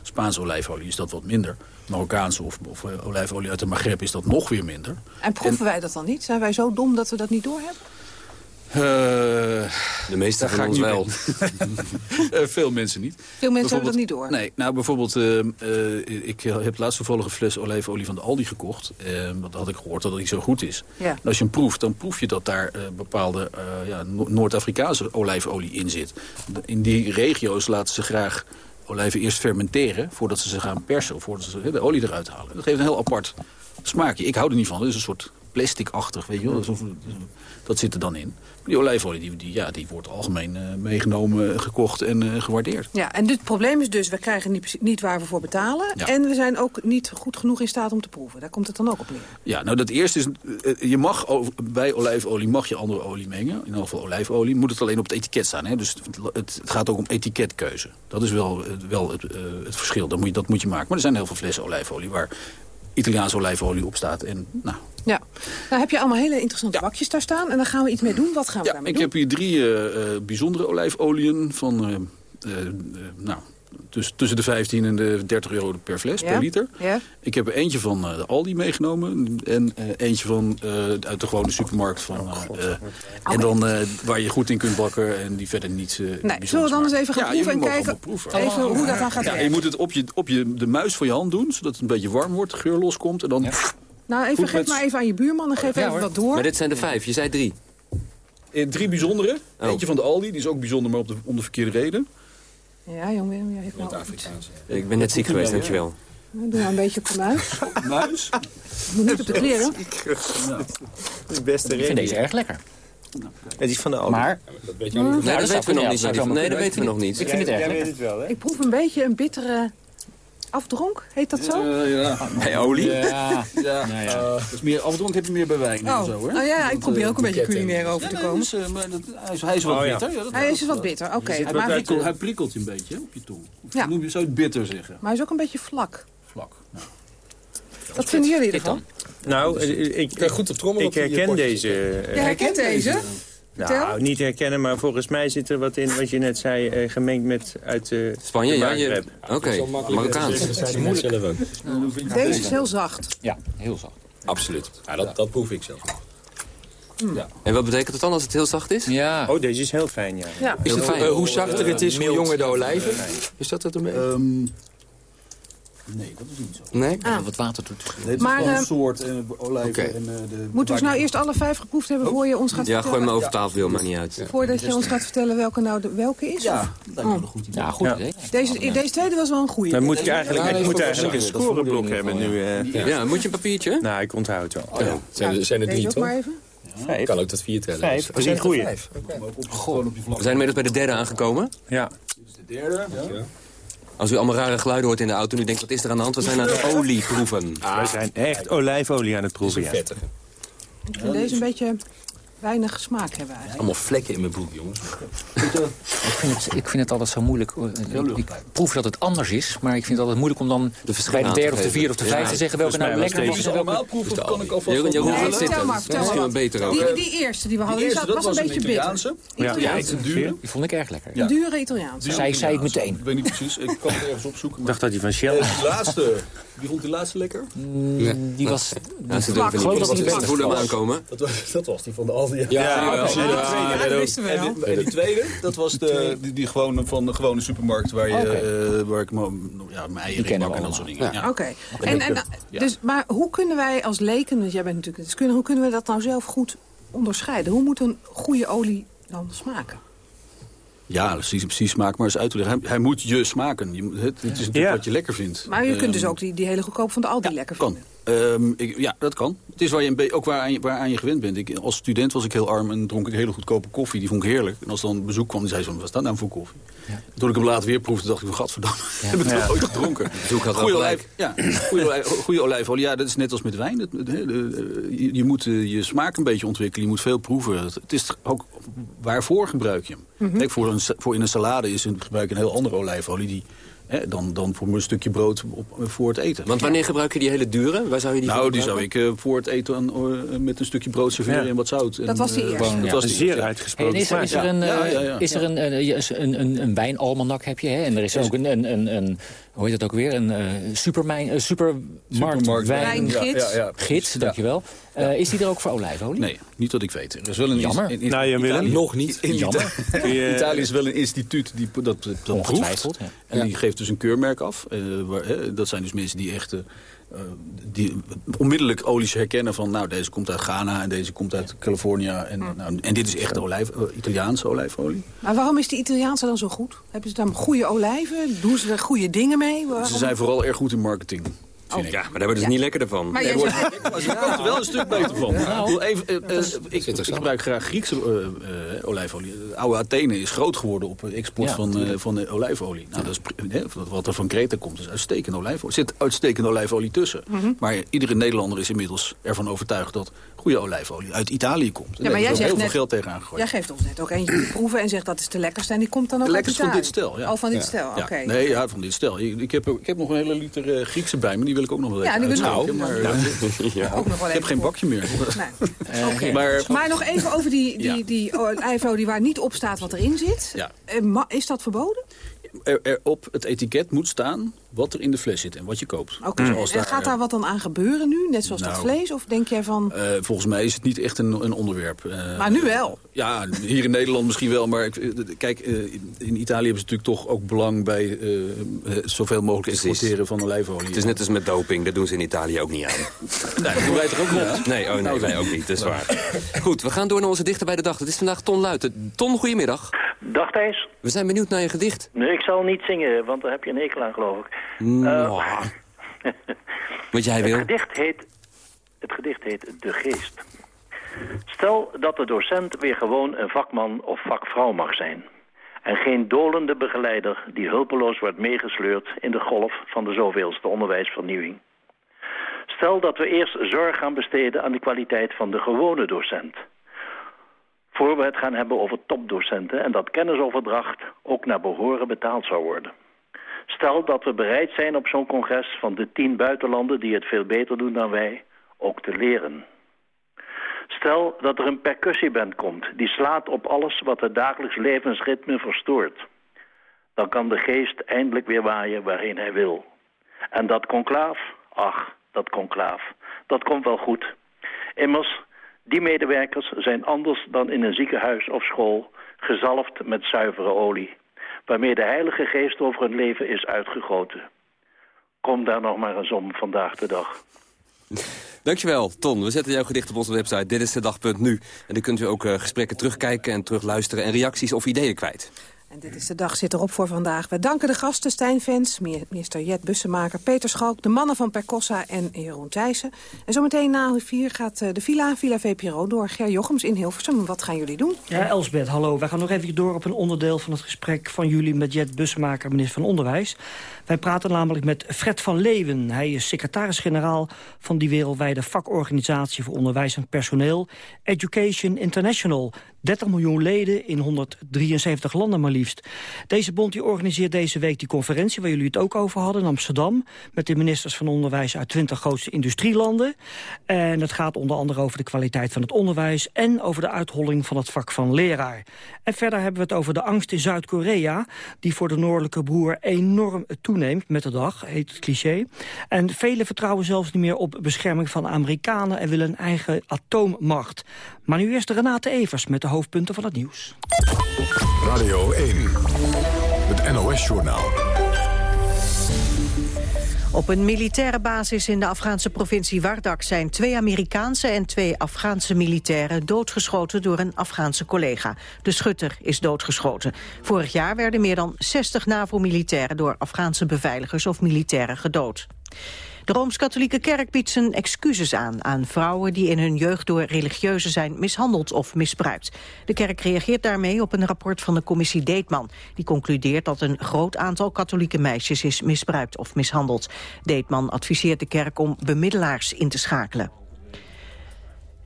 Spaanse olijfolie is dat wat minder. Marokkaanse of, of uh, olijfolie uit de Maghreb is dat nog weer minder. En proeven en, wij dat dan niet? Zijn wij zo dom dat we dat niet doorhebben? Uh, de meeste van ons wel. uh, veel mensen niet. Veel mensen hebben dat niet door? Nee, nou bijvoorbeeld, uh, ik heb laatst toevallig een fles olijfolie van de Aldi gekocht. dat had ik gehoord dat het niet zo goed is. Ja. En als je hem proeft, dan proef je dat daar bepaalde ja, Noord-Afrikaanse olijfolie in zit. In die regio's laten ze graag olijven eerst fermenteren... voordat ze ze gaan persen of voordat ze de olie eruit halen. Dat geeft een heel apart smaakje. Ik hou er niet van. Het is een soort plastic-achtig, weet je wel. Dat zit er dan in. Die olijfolie die, die, ja, die wordt algemeen uh, meegenomen, gekocht en uh, gewaardeerd. Ja, en het probleem is dus, we krijgen niet, niet waar we voor betalen. Ja. En we zijn ook niet goed genoeg in staat om te proeven. Daar komt het dan ook op neer. Ja, nou dat eerste is, je mag over, bij olijfolie mag je andere olie mengen. In ieder geval olijfolie. Moet het alleen op het etiket staan. Hè? Dus het, het, het gaat ook om etiketkeuze. Dat is wel, wel het, het verschil. Dat moet, je, dat moet je maken. Maar er zijn heel veel flessen olijfolie waar Italiaanse olijfolie op staat. En, nou, ja, nou heb je allemaal hele interessante ja. bakjes daar staan. En daar gaan we iets mee doen. Wat gaan we ja, daarmee ik doen? heb hier drie uh, bijzondere olijfolieën van uh, nou, tuss tussen de 15 en de 30 euro per fles, ja. per liter. Ja. Ik heb er eentje van de Aldi meegenomen. En eentje van uit de gewone supermarkt. Van, okay. En dan waar je goed in kunt bakken en die verder niet nee, Zullen we dan eens even gaan ja, proeven en kijken even hoe dat dan gaat ja, werken? Je moet het op, je, op je, de muis van je hand doen, zodat het een beetje warm wordt, de geur loskomt. En dan... Ja. Nou, even, Goed geef met... maar even aan je buurman en geef ja, even hoor. wat door. Maar dit zijn de vijf, je zei drie. Eh, drie bijzondere. Oh. Eentje van de Aldi, die is ook bijzonder, maar op de, om de verkeerde reden. Ja, jongen, jij heeft nou Afrikaans. Ik ben net ziek geweest, dankjewel. Nou, doe nou een beetje op de muis. muis? Moet niet op de kleren. De beste. Ik vind deze erg lekker. Het is van de. Maar, dat weet je niet. Nee, dat weten we nog niet. Nee, dat weten we nog niet. Ik vind het erg lekker. Het wel, hè? Ik proef een beetje een bittere afdronk, heet dat zo? Uh, ja. Bij olie? Ja. ja. Nou ja. Uh, dus meer, afdronk heb je meer bij wijn oh. en zo, hè? Oh ja, ik probeer ook een beetje culinair over te komen. Dus, maar dat, hij, is, hij is wat oh, bitter. Ja. Hij is wat bitter, oké. Okay. Hij, maar prikkelt, hij prikkelt je een beetje op je tong. Ja. noem je zo bitter zeggen. Maar hij is ook een beetje vlak. Vlak, nou. Wat vinden jullie ervan? Nou, ik, ik, goed op trommel ik herken deze. Je herkent deze? Nou, niet herkennen, maar volgens mij zit er wat in wat je net zei, uh, gemengd met uit uh, Spanje. Ja, je... Oké, okay. Marokkaans. Dat zelf ook. Deze is heel zacht. Ja, heel zacht. Absoluut. Ja, dat, dat proef ik zelf. Mm. Ja. En wat betekent het dan als het heel zacht is? Ja. Oh, deze is heel fijn, ja. ja. Is het fijn? Uh, hoe zachter het is, hoe jonger de olijven? Is dat het een beetje? Um, Nee, dat is niet zo. Nee? Ah. Wat water doet. Nee, Maar, eh, soort eh, olijven Oké. en eh, de... Moeten we ze nou eerst alle vijf geproefd hebben voor je ons gaat Ja, gooi vertellen? me over tafel, joh, maakt niet uit. Voordat je ons gaat vertellen welke nou de, welke is? Ja, dat lijkt me een goed idee. Ja, goed Ja. idee. Deze, deze tweede was wel een goede. Dan moet ik eigenlijk, Ja, ik dat moet eigenlijk een scoreblok hebben nu. eh. Ja, moet je een papiertje? Nou, ik onthoud het wel. Oh, ja. Zijn, er, drie, toch? maar even. Vijf. Kan ook tot vier tellen. Vijf, Dus- dat een goeie. Vijf. We zijn inmiddels bij de derde aangekomen. Ja. De derde. Ja. Als u allemaal rare geluiden hoort in de auto en u denkt, wat is er aan de hand? We zijn aan het olie proeven. We zijn echt olijfolie aan het proeven, ja. Vettig. Ik vind deze een beetje weinig smaak hebben eigenlijk. Allemaal vlekken in mijn broek, jongens. Ik vind, het, ik vind het altijd zo moeilijk. Ik, ik proef dat het anders is, maar ik vind het altijd moeilijk om dan bij de aan te derde of de vierde of de Ja. vijfde te zeggen welke nou lekker wel was. Allemaal proeven, of kan ik alvast... Nee, zitten. vertel maar, Dat is vertel misschien maar. wel beter ook. Die, die eerste die we hadden, Die die eerste, was een was een beetje bitter. Italiaanse. Ja, dure. Die vond ik erg lekker. Een dure Italiaanse. Zei- zei ik meteen. Ik weet niet precies, ik kan het ergens opzoeken. Ik dacht dat hij van Shell Eh, die laatste, wie vond die laatste lekker? Die was... Ja, Zwak. durven Geloof dat die voelen hem was. aankomen. Dat was, dat was die van de Aldi. Ja, Ja, precies. ja, Ja, ja, dat wisten we en, wel. die, en die tweede, dat was de, die, die gewone, van de gewone supermarkt waar, je, eh, waar ik mijn, ja, mijn eieren bak we en dat soort dingen. Ja. Oké. En, en, Ja. dus, maar hoe kunnen wij als leken, want jij bent natuurlijk een deskundige, hoe kunnen we dat nou zelf goed onderscheiden? Hoe moet een goede olie dan smaken? Ja, precies, precies smaak maar eens uit te leggen. Hij, hij moet je smaken. Je, moet- het, het is natuurlijk Ja. wat je lekker vindt. Maar je kunt dus Ehm, ook die, die hele goedkoop van de Aldi lekker kan. Ehm, ik, ja, dat kan. Het is waar je ook waaraan je, waaraan je gewend bent. Ik, als student was ik heel arm en dronk ik hele goedkope koffie. Die vond ik heerlijk. En als dan bezoek kwam, die zei zo, wat is dat nou voor koffie? Toen ik hem later weer proefde, dacht ik, gadverdamme, heb ik Ja. dat ooit gedronken? Gelijk. olijf, ja, goede, olijf, goede olijfolie, ja, dat is net als met wijn. Het- het- hè, de- je, je moet eh, je smaak een beetje ontwikkelen. Je moet veel proeven. Het, het is ook, waarvoor gebruik je hem? Mhm. Kijk, voor, een, voor in een salade is een, gebruik je een heel andere olijfolie... Die, hè, dan, dan voor een stukje brood op, voor het eten. Want wanneer gebruik je die hele dure? Waar zou je die Nou, die zou ik eh, voor het eten eh, met een stukje brood serveren Ja. en wat zout. Dat En, was die eh, eerste. gewoon- Dat was die zeer uitgesproken en is er, is er een, is er een, een, een, een wijnalmanak heb je, hè? En er is ook een, een, een, een hoe heet dat ook weer, een eh supermijn, een supermarkt Supermarkt, wijn, Wijngids. Ja, ja, gids, dankjewel. Eh, is die er ook voor olijfolie? Nee, niet dat ik weet. Er is wel een Jammer. in- in- Nou, Italië-? Nog niet. In Jammer. Italië is wel een instituut die dat, dat, proeft. Ja. En die geeft dus een keurmerk af. Eh, waar, hè, dat zijn dus mensen die echt... eh, die onmiddellijk olies herkennen van... nou, deze komt uit Ghana en deze komt uit Californië. En, nou, en dit is echt olijf, eh, Italiaanse olijfolie. Maar waarom is die Italiaanse dan zo goed? Hebben ze dan goede olijven? Doen ze er goede dingen mee? Waarom? Ze zijn vooral erg goed in marketing. Ik. Ja, maar daar worden ze niet lekkerder van. Maar Nee, jij wordt- er wel een stuk beter van. Nou, Ik eh, eh, ik, ik gebruik graag Griekse eh, eh, olijfolie. De oude Athene is groot geworden op export Ja, van, eh, van de olijfolie. Nou, dat is, hè, wat er van Kreta komt is uitstekende olijfolie. Er zit uitstekende olijfolie tussen. Mhm. Maar iedere Nederlander is inmiddels ervan overtuigd dat goede olijfolie uit Italië komt. En Ja, maar jij zegt heel net, veel geld tegenaan gegooid. Jij geeft ons net ook eentje te proeven en zegt dat is de lekkerste. En die komt dan ook De uit van dit stel, ja. Oh, van dit Ja. stel, oké. Nee, ja, van dit stel. Ik, ik, heb, ik heb nog een hele liter eh, Griekse bij me, die wil ik ook nog wel Ja, even die wil. Maar, Ja. eh, Ja. Ook nog wel ik heb geen bakje meer. Nee. Oké. Maar- Maar nog even over die, die, die olijfolie waar niet op staat wat erin zit. Eh, Is dat verboden? Er, er op het etiket moet staan wat er in de fles zit en wat je koopt. Oké. Zoals En gaat daar wat dan aan gebeuren nu? Net zoals dat Nou. vlees? Of denk jij van... eh, volgens mij is het niet echt een, een onderwerp. Eh, Maar nu wel. Ja, hier in Nederland misschien wel. Maar ik, eh, kijk, in Italië hebben ze natuurlijk toch ook belang bij zoveel mogelijk Precies. exporteren van olijfolie. Het is net als met doping, dat doen ze in Italië ook niet aan. Nee, dat doen wij toch ook niet? Nee, oh nee, wij ook niet, dat is waar. Goed, we gaan door naar onze dichter bij de dag. Het is vandaag Ton Luiten. Ton, goedemiddag. Dag Thijs. We zijn benieuwd naar je gedicht. Nee, ik zal niet zingen, want daar heb je een hekel aan, geloof ik. Mwah. Wat jij wil. Het gedicht heet, het gedicht heet De Geest. Stel dat de docent weer gewoon een vakman of vakvrouw mag zijn. En geen dolende begeleider die hulpeloos wordt meegesleurd in de golf van de zoveelste onderwijsvernieuwing. Stel dat we eerst zorg gaan besteden aan de kwaliteit van de gewone docent. Voor we het gaan hebben over topdocenten en dat kennisoverdracht ook naar behoren betaald zou worden. Stel dat we bereid zijn op zo'n congres van de tien buitenlanden die het veel beter doen dan wij, ook te leren. Stel dat er een percussieband komt die slaat op alles wat het dagelijks levensritme verstoort. Dan kan de geest eindelijk weer waaien waarheen hij wil. En dat conclaaf, ach, dat conclaaf, dat komt wel goed. Immers, die medewerkers zijn anders dan in een ziekenhuis of school, gezalfd met zuivere olie, waarmee de heilige geest over hun leven is uitgegoten. Kom daar nog maar eens om vandaag de dag. Dankjewel, Ton. We zetten jouw gedicht op onze website. Dit is de dag.nu. En dan kunt u ook uh, gesprekken terugkijken en terugluisteren... en reacties of ideeën kwijt. En dit is de dag zit erop voor vandaag. We danken de gasten Stijn minister Jet Bussemaker, Peter Schalk... de mannen van Percossa en Jeroen Thijssen. En zometeen na vier gaat eh, de Villa, Villa VPRO, door Ger Jochems in Hilversum. Wat gaan jullie doen? Ja, Elsbeth, hallo. Wij gaan nog even door op een onderdeel van het gesprek van jullie... met Jet Bussemaker, minister van Onderwijs. Wij praten namelijk met Fred van Leeuwen. Hij is secretaris-generaal van die wereldwijde vakorganisatie... voor onderwijs en personeel, Education International... 30 miljoen leden in 173 landen maar liefst. Deze bond die organiseert deze week die conferentie... waar jullie het ook over hadden in Amsterdam... met de ministers van Onderwijs uit 20 grootste industrielanden. En het gaat onder andere over de kwaliteit van het onderwijs... en over de uitholling van het vak van leraar. En verder hebben we het over de angst in Zuid-Korea... die voor de noordelijke broer enorm toeneemt met de dag, heet het cliché. En velen vertrouwen zelfs niet meer op bescherming van Amerikanen... en willen een eigen atoommacht. Maar nu eerst Renate Evers met de hoofdpunten van het nieuws. Radio 1, het NOS-journaal. Op een militaire basis in de Afghaanse provincie Wardak zijn twee Amerikaanse en twee Afghaanse militairen doodgeschoten door een Afghaanse collega. De schutter is doodgeschoten. Vorig jaar werden meer dan 60 NAVO-militairen door Afghaanse beveiligers of militairen gedood. De Rooms-Katholieke Kerk biedt zijn excuses aan aan vrouwen die in hun jeugd door religieuzen zijn mishandeld of misbruikt. De kerk reageert daarmee op een rapport van de commissie Deetman. Die concludeert dat een groot aantal katholieke meisjes is misbruikt of mishandeld. Deetman adviseert de kerk om bemiddelaars in te schakelen.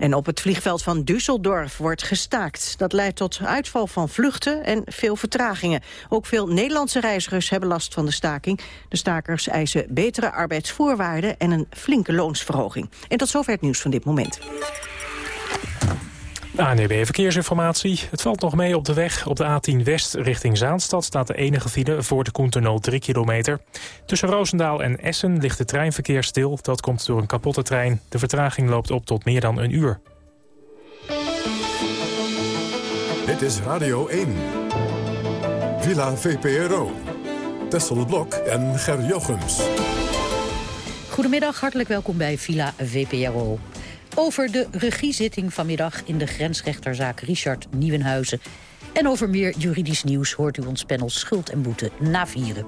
En op het vliegveld van Düsseldorf wordt gestaakt. Dat leidt tot uitval van vluchten en veel vertragingen. Ook veel Nederlandse reizigers hebben last van de staking. De stakers eisen betere arbeidsvoorwaarden en een flinke loonsverhoging. En tot zover het nieuws van dit moment. ANEB Verkeersinformatie. Het valt nog mee op de weg. Op de A10 West richting Zaanstad staat de enige file voor de Koentunnel 3 kilometer. Tussen Roosendaal en Essen ligt de treinverkeer stil. Dat komt door een kapotte trein. De vertraging loopt op tot meer dan een uur. Dit is Radio 1. Villa VPRO. Tessel Blok en Ger Jochems. Goedemiddag, hartelijk welkom bij Villa VPRO. Over de regiezitting vanmiddag in de grensrechterzaak Richard Nieuwenhuizen. En over meer juridisch nieuws hoort u ons panel Schuld en Boete na vieren.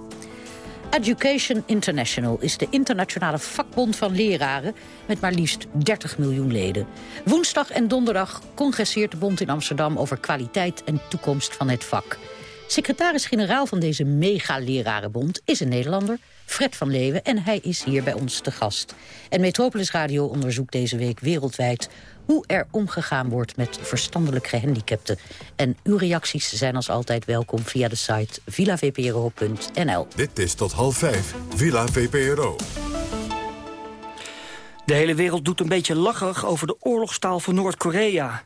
Education International is de internationale vakbond van leraren... met maar liefst 30 miljoen leden. Woensdag en donderdag congresseert de bond in Amsterdam... over kwaliteit en toekomst van het vak. Secretaris-generaal van deze mega-lerarenbond is een Nederlander... Fred van Leeuwen en hij is hier bij ons te gast. En Metropolis Radio onderzoekt deze week wereldwijd hoe er omgegaan wordt met verstandelijk gehandicapten. En uw reacties zijn als altijd welkom via de site villavpro.nl. Dit is tot half vijf, Villa VPRO. De hele wereld doet een beetje lacherig over de oorlogstaal van Noord-Korea.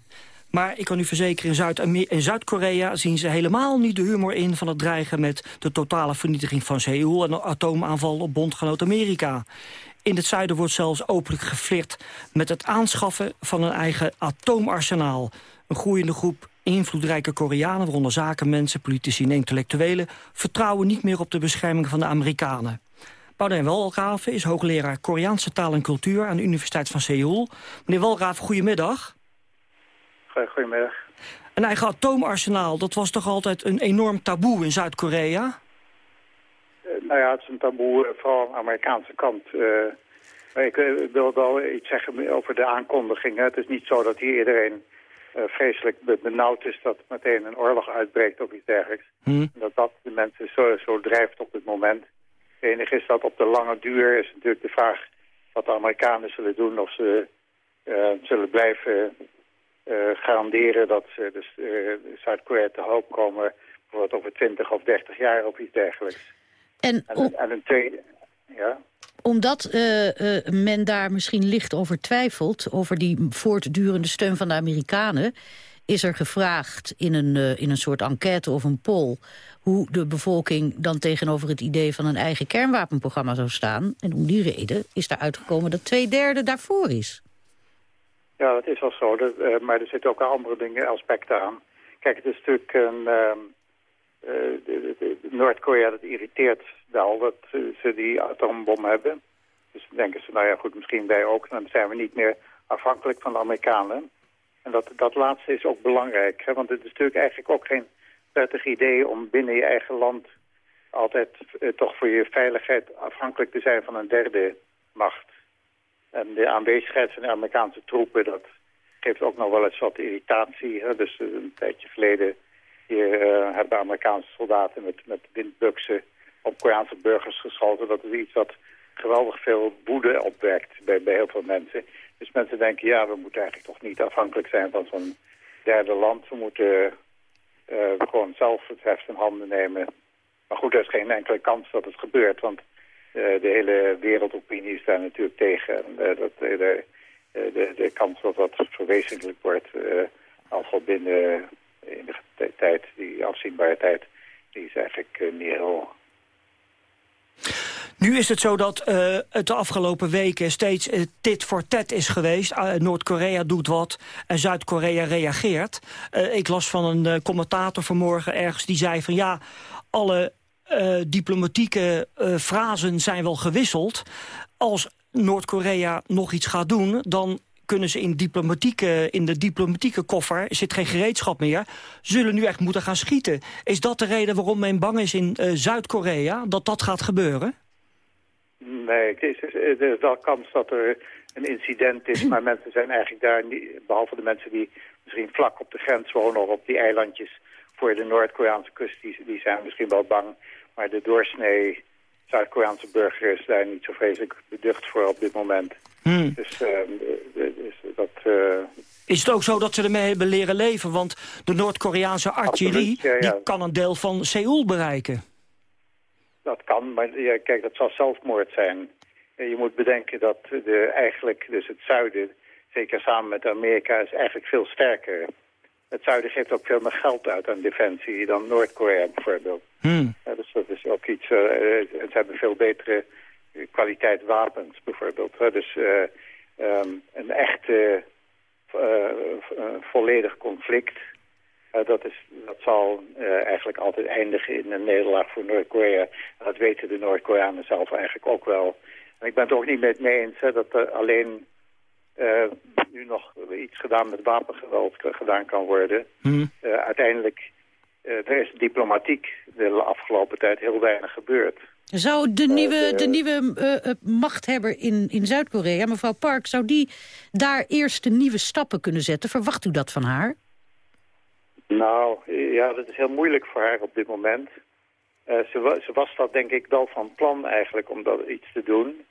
Maar ik kan u verzekeren, in Zuid-Korea zien ze helemaal niet de humor in... van het dreigen met de totale vernietiging van Seoul... en een atoomaanval op bondgenoot Amerika. In het zuiden wordt zelfs openlijk geflirt met het aanschaffen van een eigen atoomarsenaal. Een groeiende groep invloedrijke Koreanen, waaronder zakenmensen, politici en intellectuelen... vertrouwen niet meer op de bescherming van de Amerikanen. Boudewijn Walraven is hoogleraar Koreaanse taal en cultuur... aan de Universiteit van Seoul. Meneer Walraven, goedemiddag. Goedemiddag. Een eigen atoomarsenaal, dat was toch altijd een enorm taboe in Zuid-Korea? Uh, nou ja, het is een taboe, uh, vooral aan de Amerikaanse kant. Ik wil wel iets zeggen over de aankondiging. Het is niet zo dat hier iedereen vreselijk benauwd is dat meteen een oorlog uitbreekt of iets dergelijks. Hmm. Dat dat de mensen zo, zo drijft op het moment. Het enige is dat op de lange duur is natuurlijk de vraag wat de Amerikanen zullen doen. Of ze zullen blijven garanderen dat ze dus, uh, Zuid-Korea te hoop komen... bijvoorbeeld over 20 of 30 jaar of iets dergelijks. En, en, en een tweede... Ja? Omdat uh, men daar misschien licht over twijfelt... over die voortdurende steun van de Amerikanen... is er gevraagd in een, in een soort enquête of een poll... hoe de bevolking dan tegenover het idee van een eigen kernwapenprogramma zou staan. En om die reden is daar uitgekomen dat twee derde daarvoor is. Ja, dat is wel zo. Uh, maar er zitten ook andere dingen, aspecten aan. Kijk, het is natuurlijk een... Uh, uh, Noord-Korea dat irriteert wel dat eh, ze die atoombom hebben. Dus denken ze, nou ja goed, misschien wij ook. Dan zijn we niet meer afhankelijk van de Amerikanen. En dat, dat laatste is ook belangrijk. Hè? Want het is natuurlijk eigenlijk ook geen prettig idee om binnen je eigen land altijd eh, toch voor je veiligheid afhankelijk te zijn van een derde macht. En de aanwezigheid van de Amerikaanse troepen, dat geeft ook nog wel eens wat irritatie. Hè? Dus eh, een tijdje geleden hier, eh, hebben Amerikaanse soldaten met, met windbuksen op Koreaanse burgers geschoten. Dat is iets wat geweldig veel woede opwekt bij, bij heel veel mensen. Dus mensen denken, ja, we moeten eigenlijk toch niet afhankelijk zijn van zo'n derde land. We moeten uh, gewoon zelf het heft in handen nemen. Maar goed, er is geen enkele kans dat het gebeurt, want de hele wereldopinie is daar natuurlijk tegen. En, uh, dat, de, de, de kans dat dat verwezenlijkt wordt, al wel binnen in de tijd, die afzienbare tijd, die is eigenlijk niet heel nu is het zo dat het de afgelopen weken steeds uh, tit voor tet is geweest. Noord-Korea doet wat en Zuid-Korea reageert. ik las van een commentator vanmorgen ergens die zei van ja, alle diplomatieke frasen zijn wel gewisseld. Als Noord-Korea nog iets gaat doen, dan kunnen ze in, diplomatieke, in de diplomatieke koffer, zit geen gereedschap meer, zullen nu echt moeten gaan schieten. Is dat de reden waarom men bang is in Zuid-Korea, dat dat gaat gebeuren? Nee, er is wel kans dat er een incident is, maar mensen zijn eigenlijk daar, behalve de mensen die misschien vlak op de grens wonen of op die eilandjes voor de Noord-Koreaanse kust, die, die, zijn misschien wel bang. Maar de doorsnee Zuid-Koreaanse burger is daar niet zo vreselijk beducht voor op dit moment. Hmm. Dus, uh, dus dat... Uh... Is het ook zo dat ze ermee hebben leren leven? Want de Noord-Koreaanse artillerie ja, ja. die kan een deel van Seoul bereiken. Dat kan, maar ja, kijk, dat zal zelfmoord zijn. Je moet bedenken dat de, eigenlijk dus het zuiden, zeker samen met Amerika, is eigenlijk veel sterker. Het zuiden geeft ook veel meer geld uit aan defensie dan Noord-Korea bijvoorbeeld. Hmm. Ja, dus dat is ook iets, uh, ze hebben veel betere kwaliteit wapens bijvoorbeeld. Hè? Dus uh, um, een echte uh, volledig conflict dat, is, dat zal eigenlijk altijd eindigen in een nederlaag voor Noord-Korea. Dat weten de Noord-Koreanen zelf eigenlijk ook wel. En ik ben het ook niet met mee eens hè, dat er alleen nu nog iets gedaan met wapengeweld gedaan kan worden. Hmm. uiteindelijk, er is diplomatiek de afgelopen tijd heel weinig gebeurd. Zou de nieuwe, de nieuwe uh, machthebber in, in Zuid-Korea, mevrouw Park... zou die daar eerst de nieuwe stappen kunnen zetten? Verwacht u dat van haar? Nou, ja, dat is heel moeilijk voor haar op dit moment. Uh, ze, ze, was dat denk ik wel van plan eigenlijk om dat iets te doen.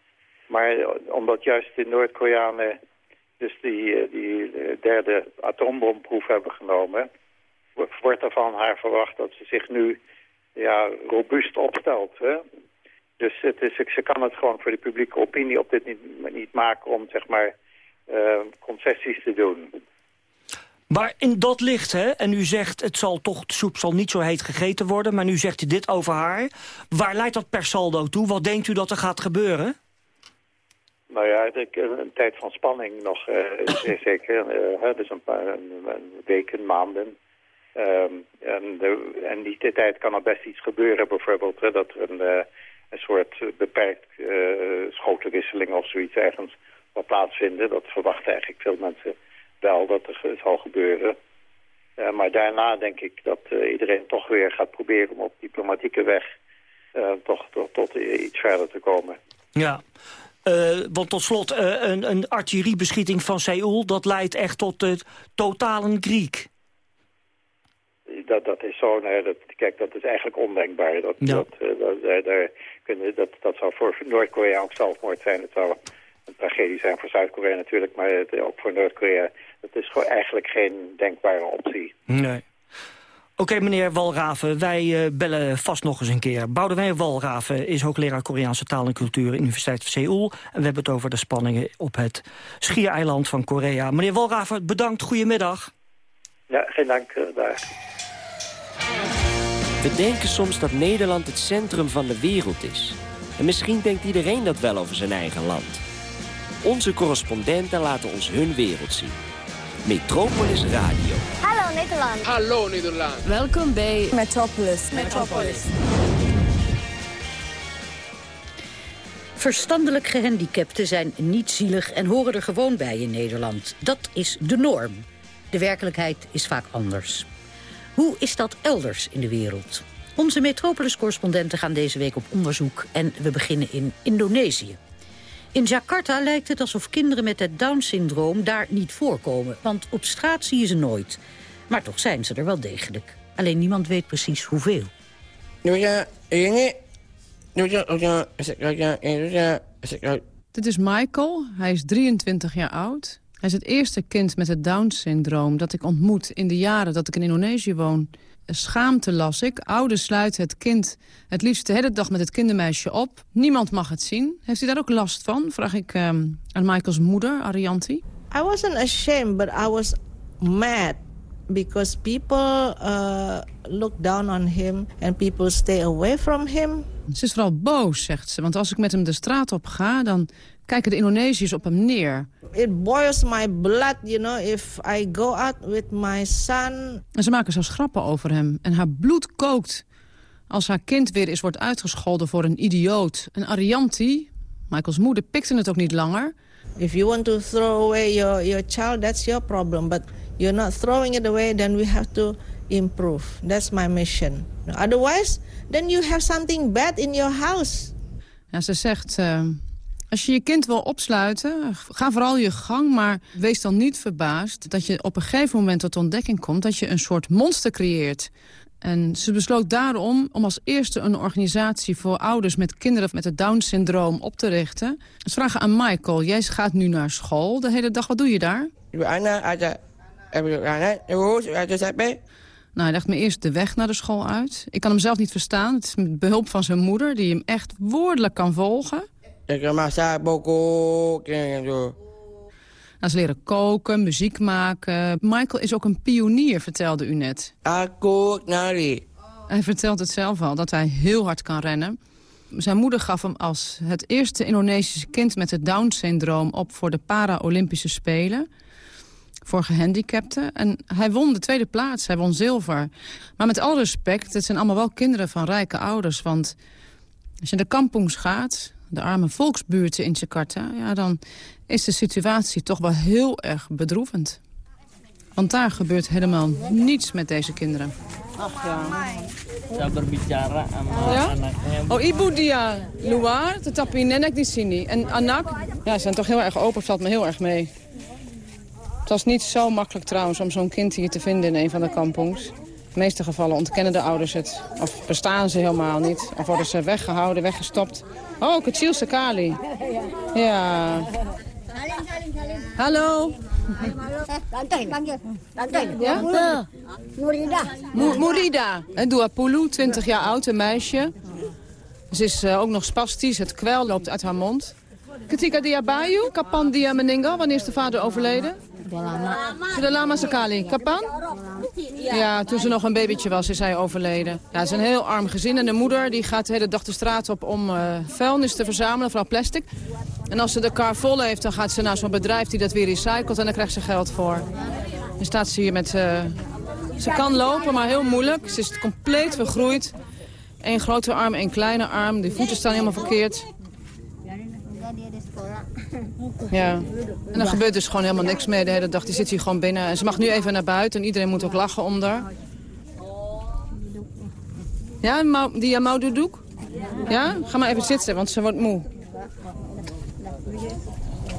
Maar omdat juist de Noord-Koreanen dus die, die derde atoombomproef hebben genomen... wordt er van haar verwacht dat ze zich nu ja, robuust opstelt. Hè? Dus het is, ze kan het gewoon voor de publieke opinie op dit niet, niet maken om zeg maar uh, concessies te doen. Maar in dat licht, hè, en u zegt het zal toch, de soep zal niet zo heet gegeten worden... maar nu zegt u dit over haar. Waar leidt dat per saldo toe? Wat denkt u dat er gaat gebeuren? Nou ja, een tijd van spanning nog, uh, zeker. Uh, dus een paar weken, maanden. Um, en, de, en die tijd kan er best iets gebeuren, bijvoorbeeld dat er een, uh, een soort beperkt schotenwisseling of zoiets ergens zal plaatsvinden. Dat verwachten eigenlijk veel mensen wel dat er zal gebeuren. Uh, maar daarna denk ik dat uh, iedereen toch weer gaat proberen om op diplomatieke weg uh, toch, toch tot iets verder te komen. Ja, want tot slot een, een artilleriebeschieting van Seoul, dat leidt echt tot het totale Griek. Dat, dat is zo, nee, dat, kijk, dat is eigenlijk ondenkbaar. Dat, ja. dat, dat, daar kunnen, dat, dat zou voor Noord-Korea ook zelfmoord zijn. Het zou een tragedie zijn voor Zuid-Korea natuurlijk, maar het, ook voor Noord-Korea. Het is gewoon eigenlijk geen denkbare optie. Nee. Oké, okay, meneer Walraven, wij uh, bellen vast nog eens een keer. Boudewijn Walraven is hoogleraar Koreaanse taal en cultuur... in de Universiteit van Seoul. En we hebben het over de spanningen op het schiereiland van Korea. Meneer Walraven, bedankt. Goedemiddag. Ja, geen dank. Uh, daar. We denken soms dat Nederland het centrum van de wereld is. En misschien denkt iedereen dat wel over zijn eigen land. Onze correspondenten laten ons hun wereld zien. Metropolis Radio. Hallo Nederland. Hallo Nederland. Welkom bij Metropolis. Metropolis. Verstandelijk gehandicapten zijn niet zielig en horen er gewoon bij in Nederland. Dat is de norm. De werkelijkheid is vaak anders. Hoe is dat elders in de wereld? Onze Metropolis-correspondenten gaan deze week op onderzoek... en we beginnen in Indonesië. In Jakarta lijkt het alsof kinderen met het Down-syndroom daar niet voorkomen. Want op straat zie je ze nooit. Maar toch zijn ze er wel degelijk. Alleen niemand weet precies hoeveel. Dit is Michael. Hij is 23 jaar oud. Hij is het eerste kind met het Down-syndroom dat ik ontmoet in de jaren dat ik in Indonesië woon. Schaamte las ik. Ouders sluiten het kind het liefst de hele dag met het kindermeisje op. Niemand mag het zien. Heeft u daar ook last van? Vraag ik um, aan Michaels moeder, Arianti. I wasn't ashamed, but I was mad because people uh, look down on him and people stay away from him. Ze is vooral boos, zegt ze. Want als ik met hem de straat op ga, dan kijken de Indonesiërs op hem neer. It boils my blood, you know, if I go out with my son. En ze maken zelfs grappen over hem. En haar bloed kookt als haar kind weer eens wordt uitgescholden voor een idioot. En Arianti, Michaels moeder, pikte het ook niet langer. If you want to throw away your, your child, that's your problem. But you're not throwing it away, then we have to improve. That's my mission. Otherwise, then you have something bad in your house. Ja, ze zegt... Uh, als je je kind wil opsluiten, ga vooral je gang... maar wees dan niet verbaasd dat je op een gegeven moment tot ontdekking komt... dat je een soort monster creëert. En ze besloot daarom om als eerste een organisatie... voor ouders met kinderen met het Down-syndroom op te richten. Ze vragen aan Michael, jij gaat nu naar school de hele dag. Wat doe je daar? Nou, hij legt me eerst de weg naar de school uit. Ik kan hem zelf niet verstaan. Het is met behulp van zijn moeder, die hem echt woordelijk kan volgen. Nou, ze leren koken, muziek maken. Michael is ook een pionier, vertelde u net. Hij vertelt het zelf al, dat hij heel hard kan rennen. Zijn moeder gaf hem als het eerste Indonesische kind met het Down-syndroom op voor de Para-Olympische Spelen voor gehandicapten. En hij won de tweede plaats, hij won zilver. Maar met al respect, het zijn allemaal wel kinderen van rijke ouders. Want als je naar de kampongs gaat, de arme volksbuurten in Jakarta... Ja, dan is de situatie toch wel heel erg bedroevend. Want daar gebeurt helemaal niets met deze kinderen. Ach ja. Saya berbicara sama ja? anaknya. Oh, ibu dia luar, tetapi nenek di sini. En anak, ja, ze zijn toch heel erg open, valt me heel erg mee. Het was niet zo makkelijk trouwens om zo'n kind hier te vinden in een van de kampongs. In de meeste gevallen ontkennen de ouders het. Of bestaan ze helemaal niet. Of worden ze weggehouden, weggestopt. Oh, kecil sekali. Ja. Hallo. Ja? Murida. Murida. Duapulu, 20 jaar oud, een meisje. Ze is uh, ook nog spastisch. Het kwel loopt uit haar mond. Ketika dia bayu, kapan dia meninggal? Wanneer is de vader overleden? De lama Sakali. Kapan? Ja, toen ze nog een babytje was, is hij overleden. Ja, het is een heel arm gezin. En de moeder die gaat de hele dag de straat op om uh, vuilnis te verzamelen, vooral plastic. En als ze de kar vol heeft, dan gaat ze naar zo'n bedrijf die dat weer recycelt. En dan krijgt ze geld voor. Dan staat ze hier met... Uh, ze kan lopen, maar heel moeilijk. Ze is compleet vergroeid. Eén grote arm, één kleine arm. De voeten staan helemaal verkeerd. Ja, en er gebeurt dus gewoon helemaal niks mee de hele dag. Die zit hier gewoon binnen. En ze mag nu even naar buiten en iedereen moet ook lachen om haar. Ja, die Mau doek? Ja? Ga maar even zitten, want ze wordt moe.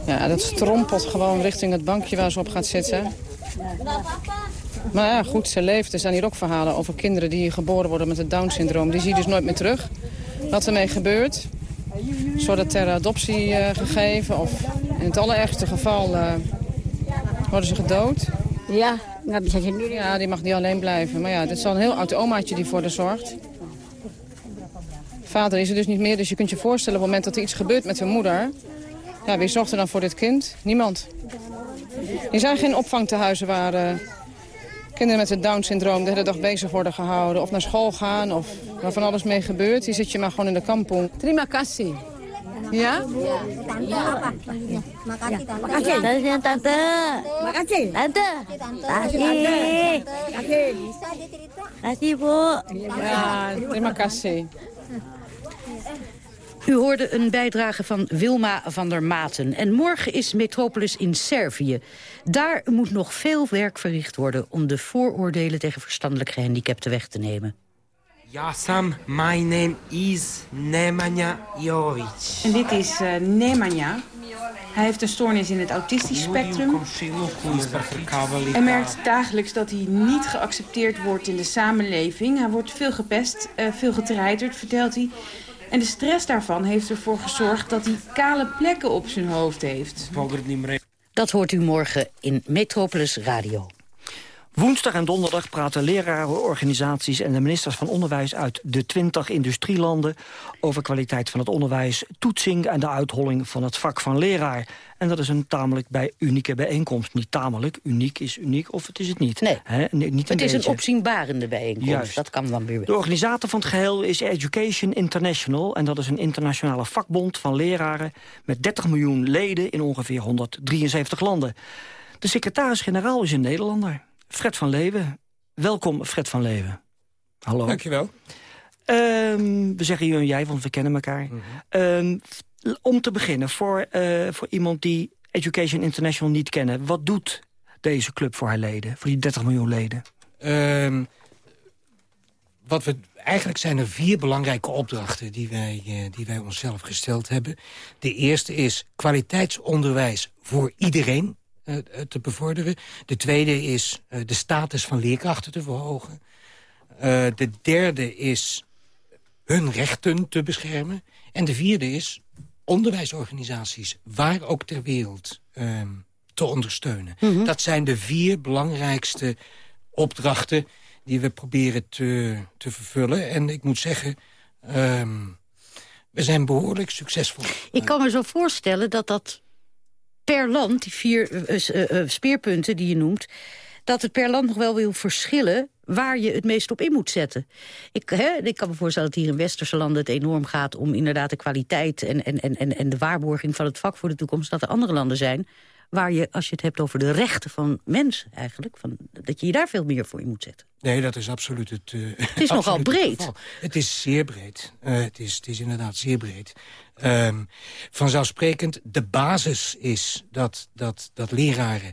Ja, dat strompelt gewoon richting het bankje waar ze op gaat zitten. Maar ja, goed, ze leeft. Er zijn hier ook verhalen over kinderen die hier geboren worden met het Down-syndroom. Die zie je dus nooit meer terug. Wat ermee gebeurt. Worden ter adoptie uh, gegeven of in het allerergste geval uh, worden ze gedood. Ja, ja, die mag niet alleen blijven. Maar ja, dit is al een heel oud omaatje die voor de zorgt. Vader is er dus niet meer, dus je kunt je voorstellen... op het moment dat er iets gebeurt met hun moeder... Ja, wie zorgt er dan voor dit kind? Niemand. Er zijn geen opvangtehuizen waar uh, kinderen met het Down-syndroom... de hele dag bezig worden gehouden. Of naar school gaan, of waar van alles mee gebeurt. Hier zit je maar gewoon in de kampong. Terima kasih. Ja? Ja. Makasih, tante. Makasih, tante. Makasih. Tante. Makasih. Makasih, bu. Ja, terima kasih. U hoorde een bijdrage van Wilma van der Maten. En morgen is Metropolis in Servië. Daar moet nog veel werk verricht worden... om de vooroordelen tegen verstandelijk gehandicapten weg te nemen. Ja, Sam, my name is Nemanja Jovic. En dit is uh, Nemanja. Hij heeft een stoornis in het autistisch spectrum. Hij merkt dagelijks dat hij niet geaccepteerd wordt in de samenleving. Hij wordt veel gepest, uh, veel getreiterd, vertelt hij. En de stress daarvan heeft ervoor gezorgd dat hij kale plekken op zijn hoofd heeft. Dat hoort u morgen in Metropolis Radio. Woensdag en donderdag praten lerarenorganisaties en de ministers van Onderwijs uit de 20 industrielanden over kwaliteit van het onderwijs, toetsing en de uitholling van het vak van leraar. En dat is een tamelijk bij unieke bijeenkomst. Niet tamelijk, uniek is uniek of het is het niet. Nee, He, niet het is beetje. een opzienbarende bijeenkomst. Juist. Dat kan dan weer. De organisator van het geheel is Education International. En dat is een internationale vakbond van leraren... met 30 miljoen leden in ongeveer 173 landen. De secretaris-generaal is een Nederlander. Fred van Leeuwen. Welkom, Fred van Leeuwen. Hallo. Dankjewel. Um, we zeggen je en jij, want we kennen elkaar. Mm -hmm. um, om te beginnen, voor, uh, voor iemand die Education International niet kennen... wat doet deze club voor haar leden, voor die 30 miljoen leden? Um, wat we, eigenlijk zijn er vier belangrijke opdrachten die wij, uh, die wij onszelf gesteld hebben. De eerste is kwaliteitsonderwijs voor iedereen te bevorderen. De tweede is uh, de status van leerkrachten te verhogen. De derde is hun rechten te beschermen. En de vierde is onderwijsorganisaties, waar ook ter wereld, uh, te ondersteunen. Mm -hmm. Dat zijn de vier belangrijkste opdrachten die we proberen te, te vervullen. En ik moet zeggen, um, we zijn behoorlijk succesvol. Ik kan me zo voorstellen dat dat per land, die vier uh, uh, speerpunten die je noemt... dat het per land nog wel wil verschillen waar je het meest op in moet zetten. Ik, hè, ik kan me voorstellen dat hier in westerse landen het enorm gaat... om inderdaad de kwaliteit en, en, en, en de waarborging van het vak voor de toekomst... dat er andere landen zijn waar je, als je het hebt over de rechten van mensen eigenlijk... Van, dat je je daar veel meer voor in moet zetten. Nee, dat is absoluut het uh, Het is nogal breed. Het, het is zeer breed. Uh, het, is, het is inderdaad zeer breed. Um, vanzelfsprekend, de basis is dat, dat, dat leraren...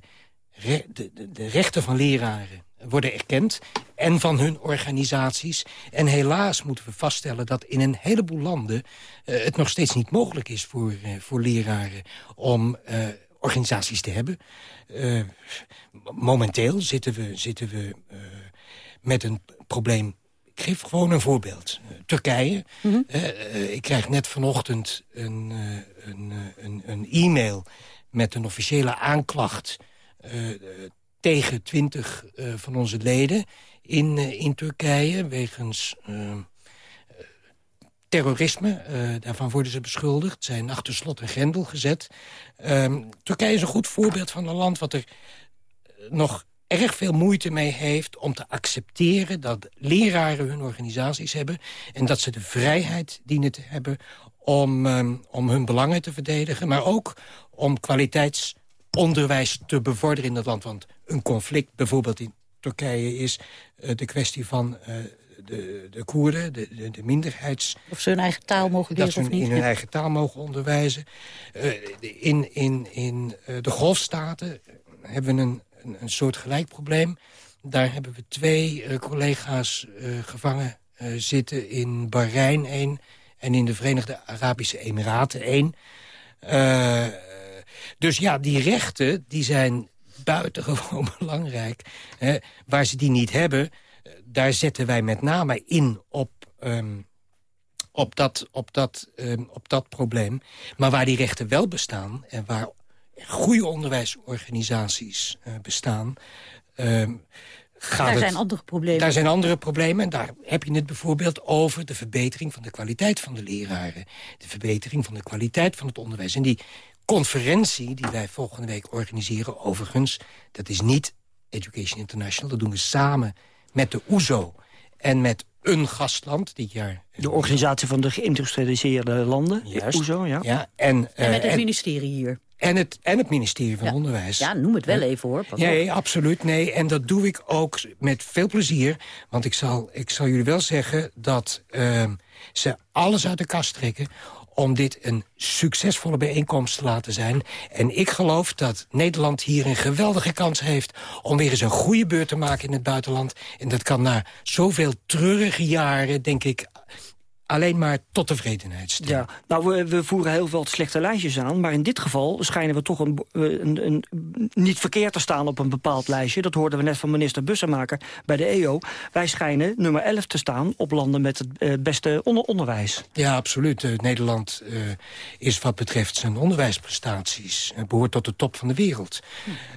Re, de, de, de rechten van leraren worden erkend en van hun organisaties. En helaas moeten we vaststellen dat in een heleboel landen... Uh, het nog steeds niet mogelijk is voor, uh, voor leraren om uh, organisaties te hebben. momenteel zitten we, zitten we met een probleem... Ik geef gewoon een voorbeeld. Turkije. Mm -hmm. ik krijg net vanochtend een, een, een, een e-mail met een officiële aanklacht tegen twintig van onze leden in, in Turkije... wegens terrorisme. daarvan worden ze beschuldigd. Zijn achter slot en grendel gezet. Um, Turkije is een goed voorbeeld van een land wat er nog erg veel moeite mee heeft om te accepteren dat leraren hun organisaties hebben... en dat ze de vrijheid dienen te hebben om, um, om hun belangen te verdedigen... maar ook om kwaliteits onderwijs te bevorderen in het land. Want een conflict bijvoorbeeld in Turkije is uh, de kwestie van de, de Koerden, de, de, de, minderheids... Of ze hun eigen taal mogen leren Dat ze of niet. in hun eigen taal mogen onderwijzen. Uh, in in, in de golfstaten hebben we een, een, een soort gelijk probleem. Daar hebben we twee collega's gevangen zitten. In Bahrein één en in de Verenigde Arabische Emiraten één. Dus ja, die rechten die zijn buitengewoon belangrijk. Hè. Waar ze die niet hebben, daar zetten wij met name in op, um, op, dat, op, dat, um, op dat probleem. Maar waar die rechten wel bestaan en waar goede onderwijsorganisaties uh, bestaan... Um, Gaat daar zijn andere problemen. Daar zijn andere problemen. En daar heb je het bijvoorbeeld over de verbetering van de kwaliteit van de leraren. De verbetering van de kwaliteit van het onderwijs. En die conferentie die wij volgende week organiseren... overigens, dat is niet Education International. Dat doen we samen met de OESO en met een gastland dit jaar. De organisatie van de geïndustrialiseerde landen, Juist. OESO, ja. ja en, en met het uh, ministerie hier. En het, en het ministerie van ja. Onderwijs. Ja, noem het wel even hoor. Pas nee, op. absoluut. Nee, en dat doe ik ook met veel plezier. Want ik zal, ik zal jullie wel zeggen dat uh, ze alles uit de kast trekken om dit een succesvolle bijeenkomst te laten zijn. En ik geloof dat Nederland hier een geweldige kans heeft... om weer eens een goede beurt te maken in het buitenland. En dat kan na zoveel treurige jaren, denk ik alleen maar tot tevredenheid stemmen. Ja, nou, we, we, voeren heel veel slechte lijstjes aan... maar in dit geval schijnen we toch een, een, een, niet verkeerd te staan op een bepaald lijstje. Dat hoorden we net van minister Bussemaker bij de EO. Wij schijnen nummer 11 te staan op landen met het uh, beste onder onderwijs. Ja, absoluut. Uh, Nederland uh, is wat betreft zijn onderwijsprestaties... behoort tot de top van de wereld.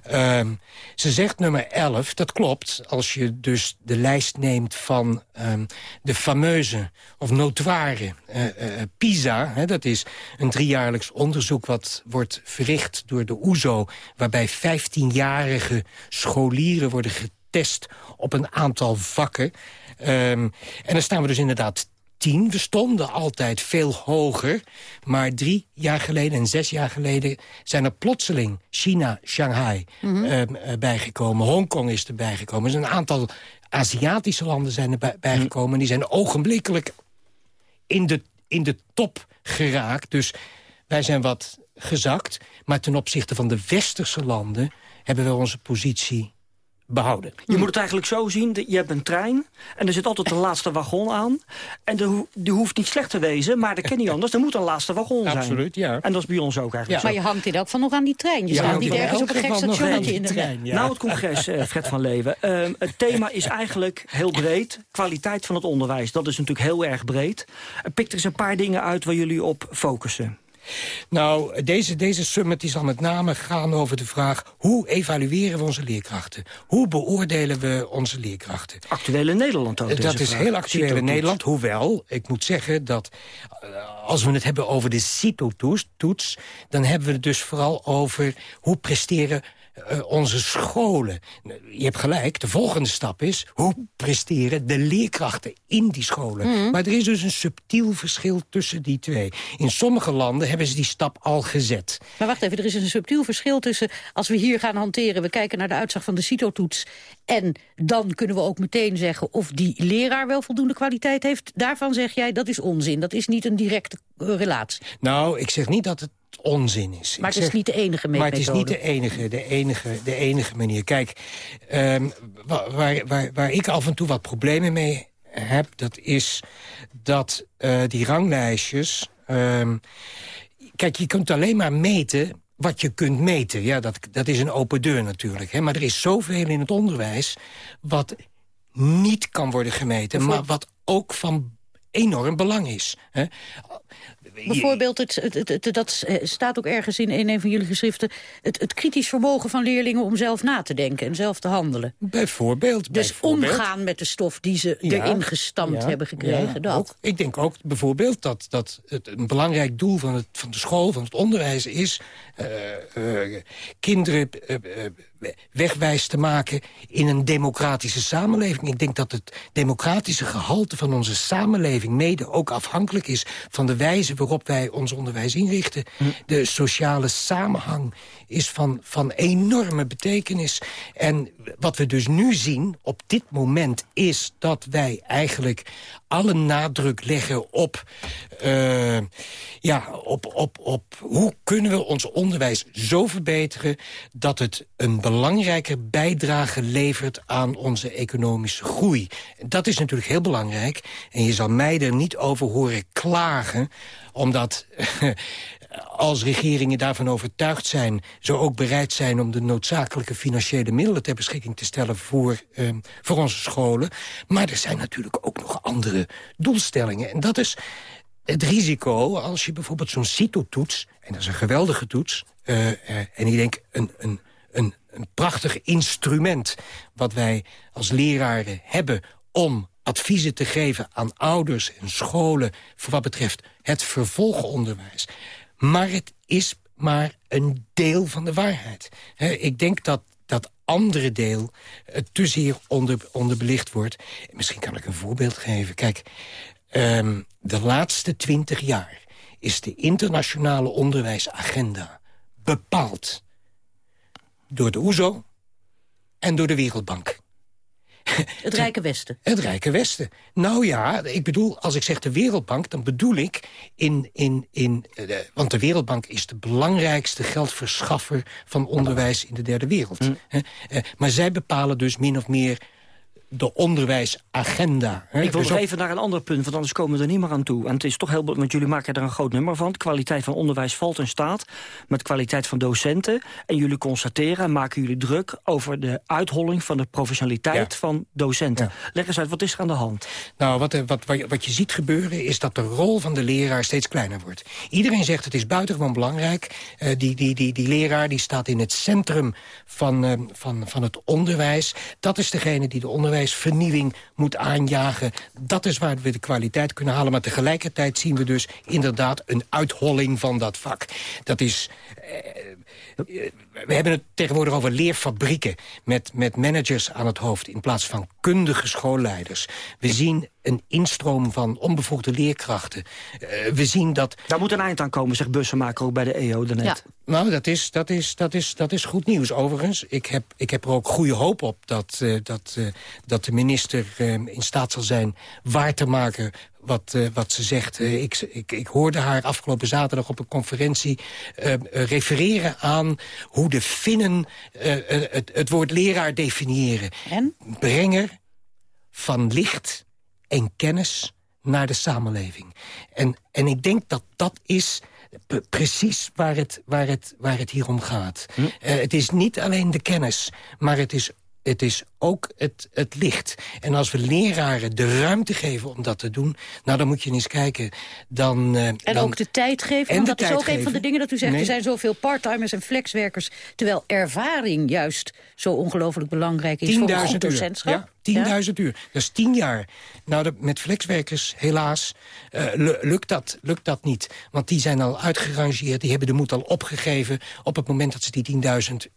Hm. ze zegt nummer 11, dat klopt... als je dus de lijst neemt van um, de fameuze of notoire uh, uh, PISA, hè, dat is een driejaarlijks onderzoek... wat wordt verricht door de OESO... waarbij 15-jarige scholieren worden getest op een aantal vakken. Um, en dan staan we dus inderdaad tien. We stonden altijd veel hoger. Maar drie jaar geleden en zes jaar geleden zijn er plotseling China, Shanghai mm -hmm. uh, bijgekomen. Hongkong is erbij gekomen. Dus een aantal Aziatische landen zijn erbij mhm. gekomen. En die zijn ogenblikkelijk in de, in de top geraakt. Dus wij zijn wat gezakt. Maar ten opzichte van de westerse landen hebben we onze positie behouden. Je moet het eigenlijk zo zien, je hebt een trein... en er zit altijd de laatste wagon aan. En die hoeft niet slecht te wezen, maar dat ken niet anders. Er moet een laatste wagon zijn. Absoluut, ja. En dat is bij ons ook eigenlijk ja. Maar je hangt in elk van nog aan die trein. Je ja, staat niet ergens op een gek stationnetje in de trein. Ja. Nou, het congres, uh, Fred van Leeuwen. Uh, het thema is eigenlijk heel breed. Kwaliteit van het onderwijs, dat is natuurlijk heel erg breed. Uh, pik er eens een paar dingen uit waar jullie op focussen. Nou, deze, deze summit die zal met name gaan over de vraag... hoe evalueren we onze leerkrachten? Hoe beoordelen we onze leerkrachten? Actuele Nederland ook. Dat is heel actueel in Nederland. Hoewel, ik moet zeggen dat uh, als we het hebben over de CITO-toets... dan hebben we het dus vooral over hoe presteren uh, onze scholen. Je hebt gelijk, de volgende stap is... hoe presteren de leerkrachten in die scholen? Mm. Maar er is dus een subtiel verschil tussen die twee. In sommige landen hebben ze die stap al gezet. Maar wacht even, er is een subtiel verschil tussen... als we hier gaan hanteren, we kijken naar de uitslag van de CITO-toets... en dan kunnen we ook meteen zeggen of die leraar wel voldoende kwaliteit heeft. Daarvan zeg jij, dat is onzin. Dat is niet een directe relatie. Nou, ik zeg niet dat het onzin is. Maar het is niet de enige methode. Maar het is niet de enige, de enige, de enige manier. Kijk, um, waar, waar, waar ik af en toe wat problemen mee heb... dat is dat uh, die ranglijstjes... Um, kijk, je kunt alleen maar meten wat je kunt meten. Ja, dat, dat is een open deur natuurlijk. Hè? Maar er is zoveel in het onderwijs wat niet kan worden gemeten... maar wat ook van enorm belang is. Hè? Bijvoorbeeld, het, het, het, dat staat ook ergens in, in een van jullie geschriften... Het, kritisch vermogen van leerlingen om zelf na te denken en zelf te handelen. Bijvoorbeeld. Dus omgaan met de stof die ze erin gestampt hebben gekregen. Ja, dat. Ook, ik denk ook bijvoorbeeld dat, dat het een belangrijk doel van, het, van de school, van het onderwijs is... Uh, uh, kinderen uh, wegwijs te maken in een democratische samenleving. Ik denk dat het democratische gehalte van onze samenleving... mede ook afhankelijk is van de wijze waarop wij ons onderwijs inrichten. Hm. De sociale samenhang is van, van enorme betekenis. En wat we dus nu zien op dit moment is dat wij eigenlijk alle nadruk leggen op, uh, ja, op, op, op hoe kunnen we ons onderwijs zo verbeteren... dat het een belangrijke bijdrage levert aan onze economische groei. Dat is natuurlijk heel belangrijk. En je zal mij er niet over horen klagen omdat als regeringen daarvan overtuigd zijn... zo ook bereid zijn om de noodzakelijke financiële middelen... ter beschikking te stellen voor, um, voor onze scholen. Maar er zijn natuurlijk ook nog andere doelstellingen. En dat is het risico als je bijvoorbeeld zo'n CITO-toets... en dat is een geweldige toets... Uh, uh, en ik denk een, een, een, een prachtig instrument... wat wij als leraren hebben om adviezen te geven aan ouders en scholen... voor wat betreft het vervolgonderwijs. Maar het is maar een deel van de waarheid. ik denk dat dat andere deel uh, te zeer onder, onderbelicht wordt. Misschien kan ik een voorbeeld geven. Kijk, um, de laatste twintig jaar is de internationale onderwijsagenda bepaald door de OESO en door de Wereldbank. Het Rijke Westen. Het Rijke Westen. Nou ja, ik bedoel, als ik zeg de Wereldbank... dan bedoel ik in... in, in uh, want de Wereldbank is de belangrijkste geldverschaffer... van onderwijs in de derde wereld. Mm. Uh, maar zij bepalen dus min of meer de onderwijsagenda. Ik wil nog even naar een ander punt, want anders komen we er niet meer aan toe. En het is toch heel want jullie maken er een groot nummer van. De kwaliteit van onderwijs valt in staat met kwaliteit van docenten. En jullie constateren en maken jullie druk over de uitholling van de professionaliteit ja. van docenten. Ja. Leg eens uit, wat is er aan de hand? Nou, wat, wat, wat je ziet gebeuren is dat de rol van de leraar steeds kleiner wordt. Iedereen zegt het is buitengewoon belangrijk. Uh, die, die, die, die leraar die staat in het centrum van, uh, van, van het onderwijs. Dat is degene die de onderwijsvernieuwing moet aanjagen. Dat is waar we de kwaliteit kunnen halen. Maar tegelijkertijd zien we dus inderdaad een uitholling van dat vak. Dat is... Eh, we hebben het tegenwoordig over leerfabrieken... Met, met managers aan het hoofd in plaats van kundige schoolleiders. We zien een instroom van onbevoegde leerkrachten. Uh, we zien dat... Daar moet een eind aan komen, zegt Bussenmaker ook bij de EO daarnet. Ja. Nou, dat is, dat, is, dat, is, dat is goed nieuws. Overigens, ik heb, ik heb er ook goede hoop op... dat, uh, dat, uh, dat de minister in staat zal zijn waar te maken wat, uh, wat ze zegt. Uh, ik, ik, ik hoorde haar afgelopen zaterdag op een conferentie uh, refereren aan hoe de Finnen het, het woord leraar definiëren. En? Brenger van licht en kennis naar de samenleving. En, en ik denk dat dat is precies waar het, waar, het, waar het hier om gaat. Hm? het is niet alleen de kennis, maar het is het is ook het, het licht. En als we leraren de ruimte geven om dat te doen... nou, dan moet je eens kijken. Dan, uh, en dan, ook de tijd geven, want dat is ook geven. een van de dingen dat u zegt. Nee. Er zijn zoveel parttimers en flexwerkers... terwijl ervaring juist zo ongelooflijk belangrijk is voor een goed docentschap. Ja, 10.000 uur. Dat is 10 jaar. Nou, met flexwerkers, helaas, uh, lukt, dat, lukt dat niet. Want die zijn al uitgerangeerd, die hebben de moed al opgegeven... op het moment dat ze die 10.000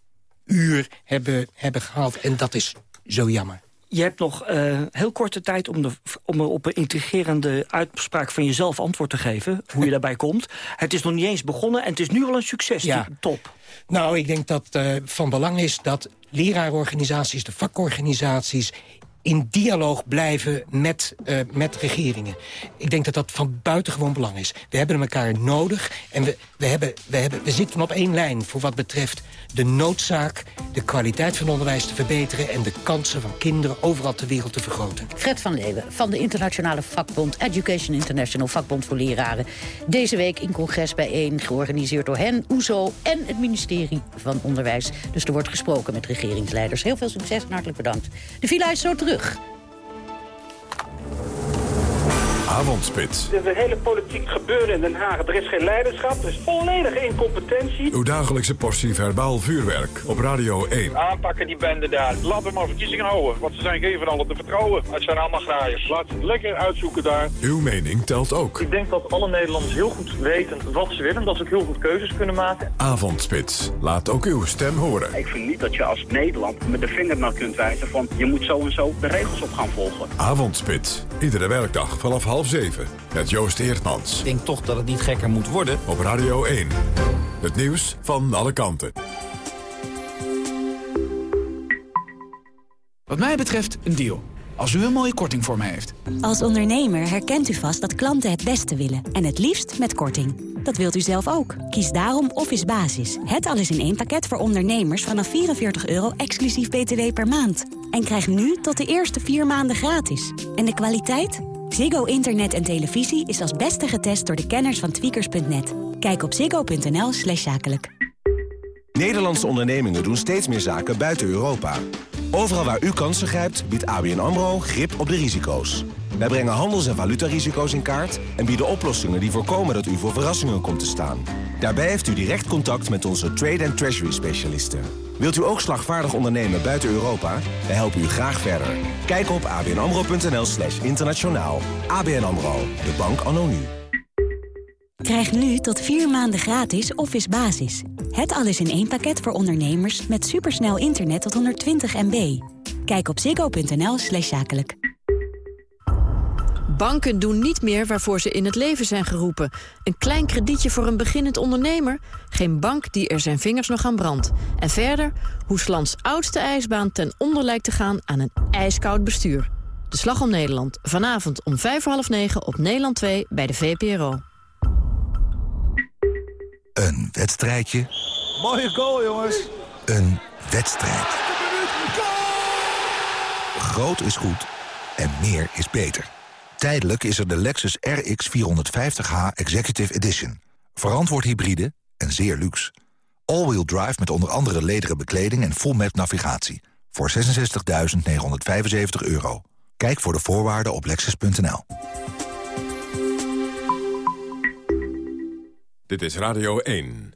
uur hebben, hebben gehaald. En dat is zo jammer. Je hebt nog uh, heel korte tijd om, de, om op een intrigerende uitspraak van jezelf antwoord te geven. Hoe je daarbij komt. Het is nog niet eens begonnen en het is nu al een succes. Ja. Top. Nou, ik denk dat uh, van belang is dat leraanorganisaties, de vakorganisaties in dialoog blijven met, uh, met regeringen. Ik denk dat dat van buitengewoon belang is. We hebben elkaar nodig en we, we, hebben, we, hebben, we zitten op één lijn... voor wat betreft de noodzaak de kwaliteit van onderwijs te verbeteren... en de kansen van kinderen overal ter wereld te vergroten. Fred van Leeuwen van de internationale vakbond Education International... vakbond voor leraren. Deze week in congres bijeen, georganiseerd door hen, OESO... en het ministerie van Onderwijs. Dus er wordt gesproken met regeringsleiders. Heel veel succes en hartelijk bedankt. De villa is zo terug. Avondspits. Er is een hele politiek gebeuren in Den Haag. Er is geen leiderschap, er is volledige incompetentie. Uw dagelijkse portie verbaal vuurwerk op Radio 1. Aanpakken die bende daar. Laat hem maar verkiezingen houden, want ze zijn geen van allen te vertrouwen. Het zijn allemaal graaiers. Laat ze het lekker uitzoeken daar. Uw mening telt ook. Ik denk dat alle Nederlanders heel goed weten wat ze willen. Dat ze ook heel goed keuzes kunnen maken. Avondspits. Laat ook uw stem horen. Ik vind niet dat je als Nederland met de vinger naar kunt wijzen van... je moet zo en zo de regels op gaan volgen. Avondspits. Iedere werkdag vanaf half zeven. Met Joost Eertmans. Ik denk toch dat het niet gekker moet worden. Op Radio 1. Het nieuws van alle kanten. Wat mij betreft een deal. Als u een mooie korting voor mij heeft. Als ondernemer herkent u vast dat klanten het beste willen. En het liefst met korting. Dat wilt u zelf ook. Kies daarom Office Basis. Het alles in één pakket voor ondernemers vanaf 44 euro exclusief btw per maand. En krijg nu tot de eerste vier maanden gratis. En de kwaliteit? Ziggo Internet en televisie is als beste getest door de kenners van tweakers.net. Kijk op ziggo.nl slash zakelijk. Nederlandse ondernemingen doen steeds meer zaken buiten Europa. Overal waar u kansen grijpt, biedt ABN AMRO grip op de risico's. Wij brengen handels- en valutarisico's in kaart... en bieden oplossingen die voorkomen dat u voor verrassingen komt te staan. Daarbij heeft u direct contact met onze trade- en treasury-specialisten. Wilt u ook slagvaardig ondernemen buiten Europa? Wij helpen u graag verder. Kijk op abnamro.nl slash internationaal. ABN AMRO, de bank anno. Krijg nu tot vier maanden gratis Office Basis. Het alles in één pakket voor ondernemers met supersnel internet tot 120 MB. Kijk op ziggo.nl zakelijk. Banken doen niet meer waarvoor ze in het leven zijn geroepen. Een klein kredietje voor een beginnend ondernemer? Geen bank die er zijn vingers nog aan brandt. En verder, hoe lands oudste ijsbaan ten onder lijkt te gaan aan een ijskoud bestuur. De Slag om Nederland, vanavond om vijf voor half negen op Nederland 2 bij de VPRO. Een wedstrijdje. Mooie goal, jongens. Een wedstrijd. Groot is goed en meer is beter. Tijdelijk is er de Lexus RX 450h Executive Edition. Verantwoord hybride en zeer luxe. All-wheel drive met onder andere lederen bekleding en full map navigatie. Voor 66.975 euro. Kijk voor de voorwaarden op lexus.nl. Dit is Radio 1.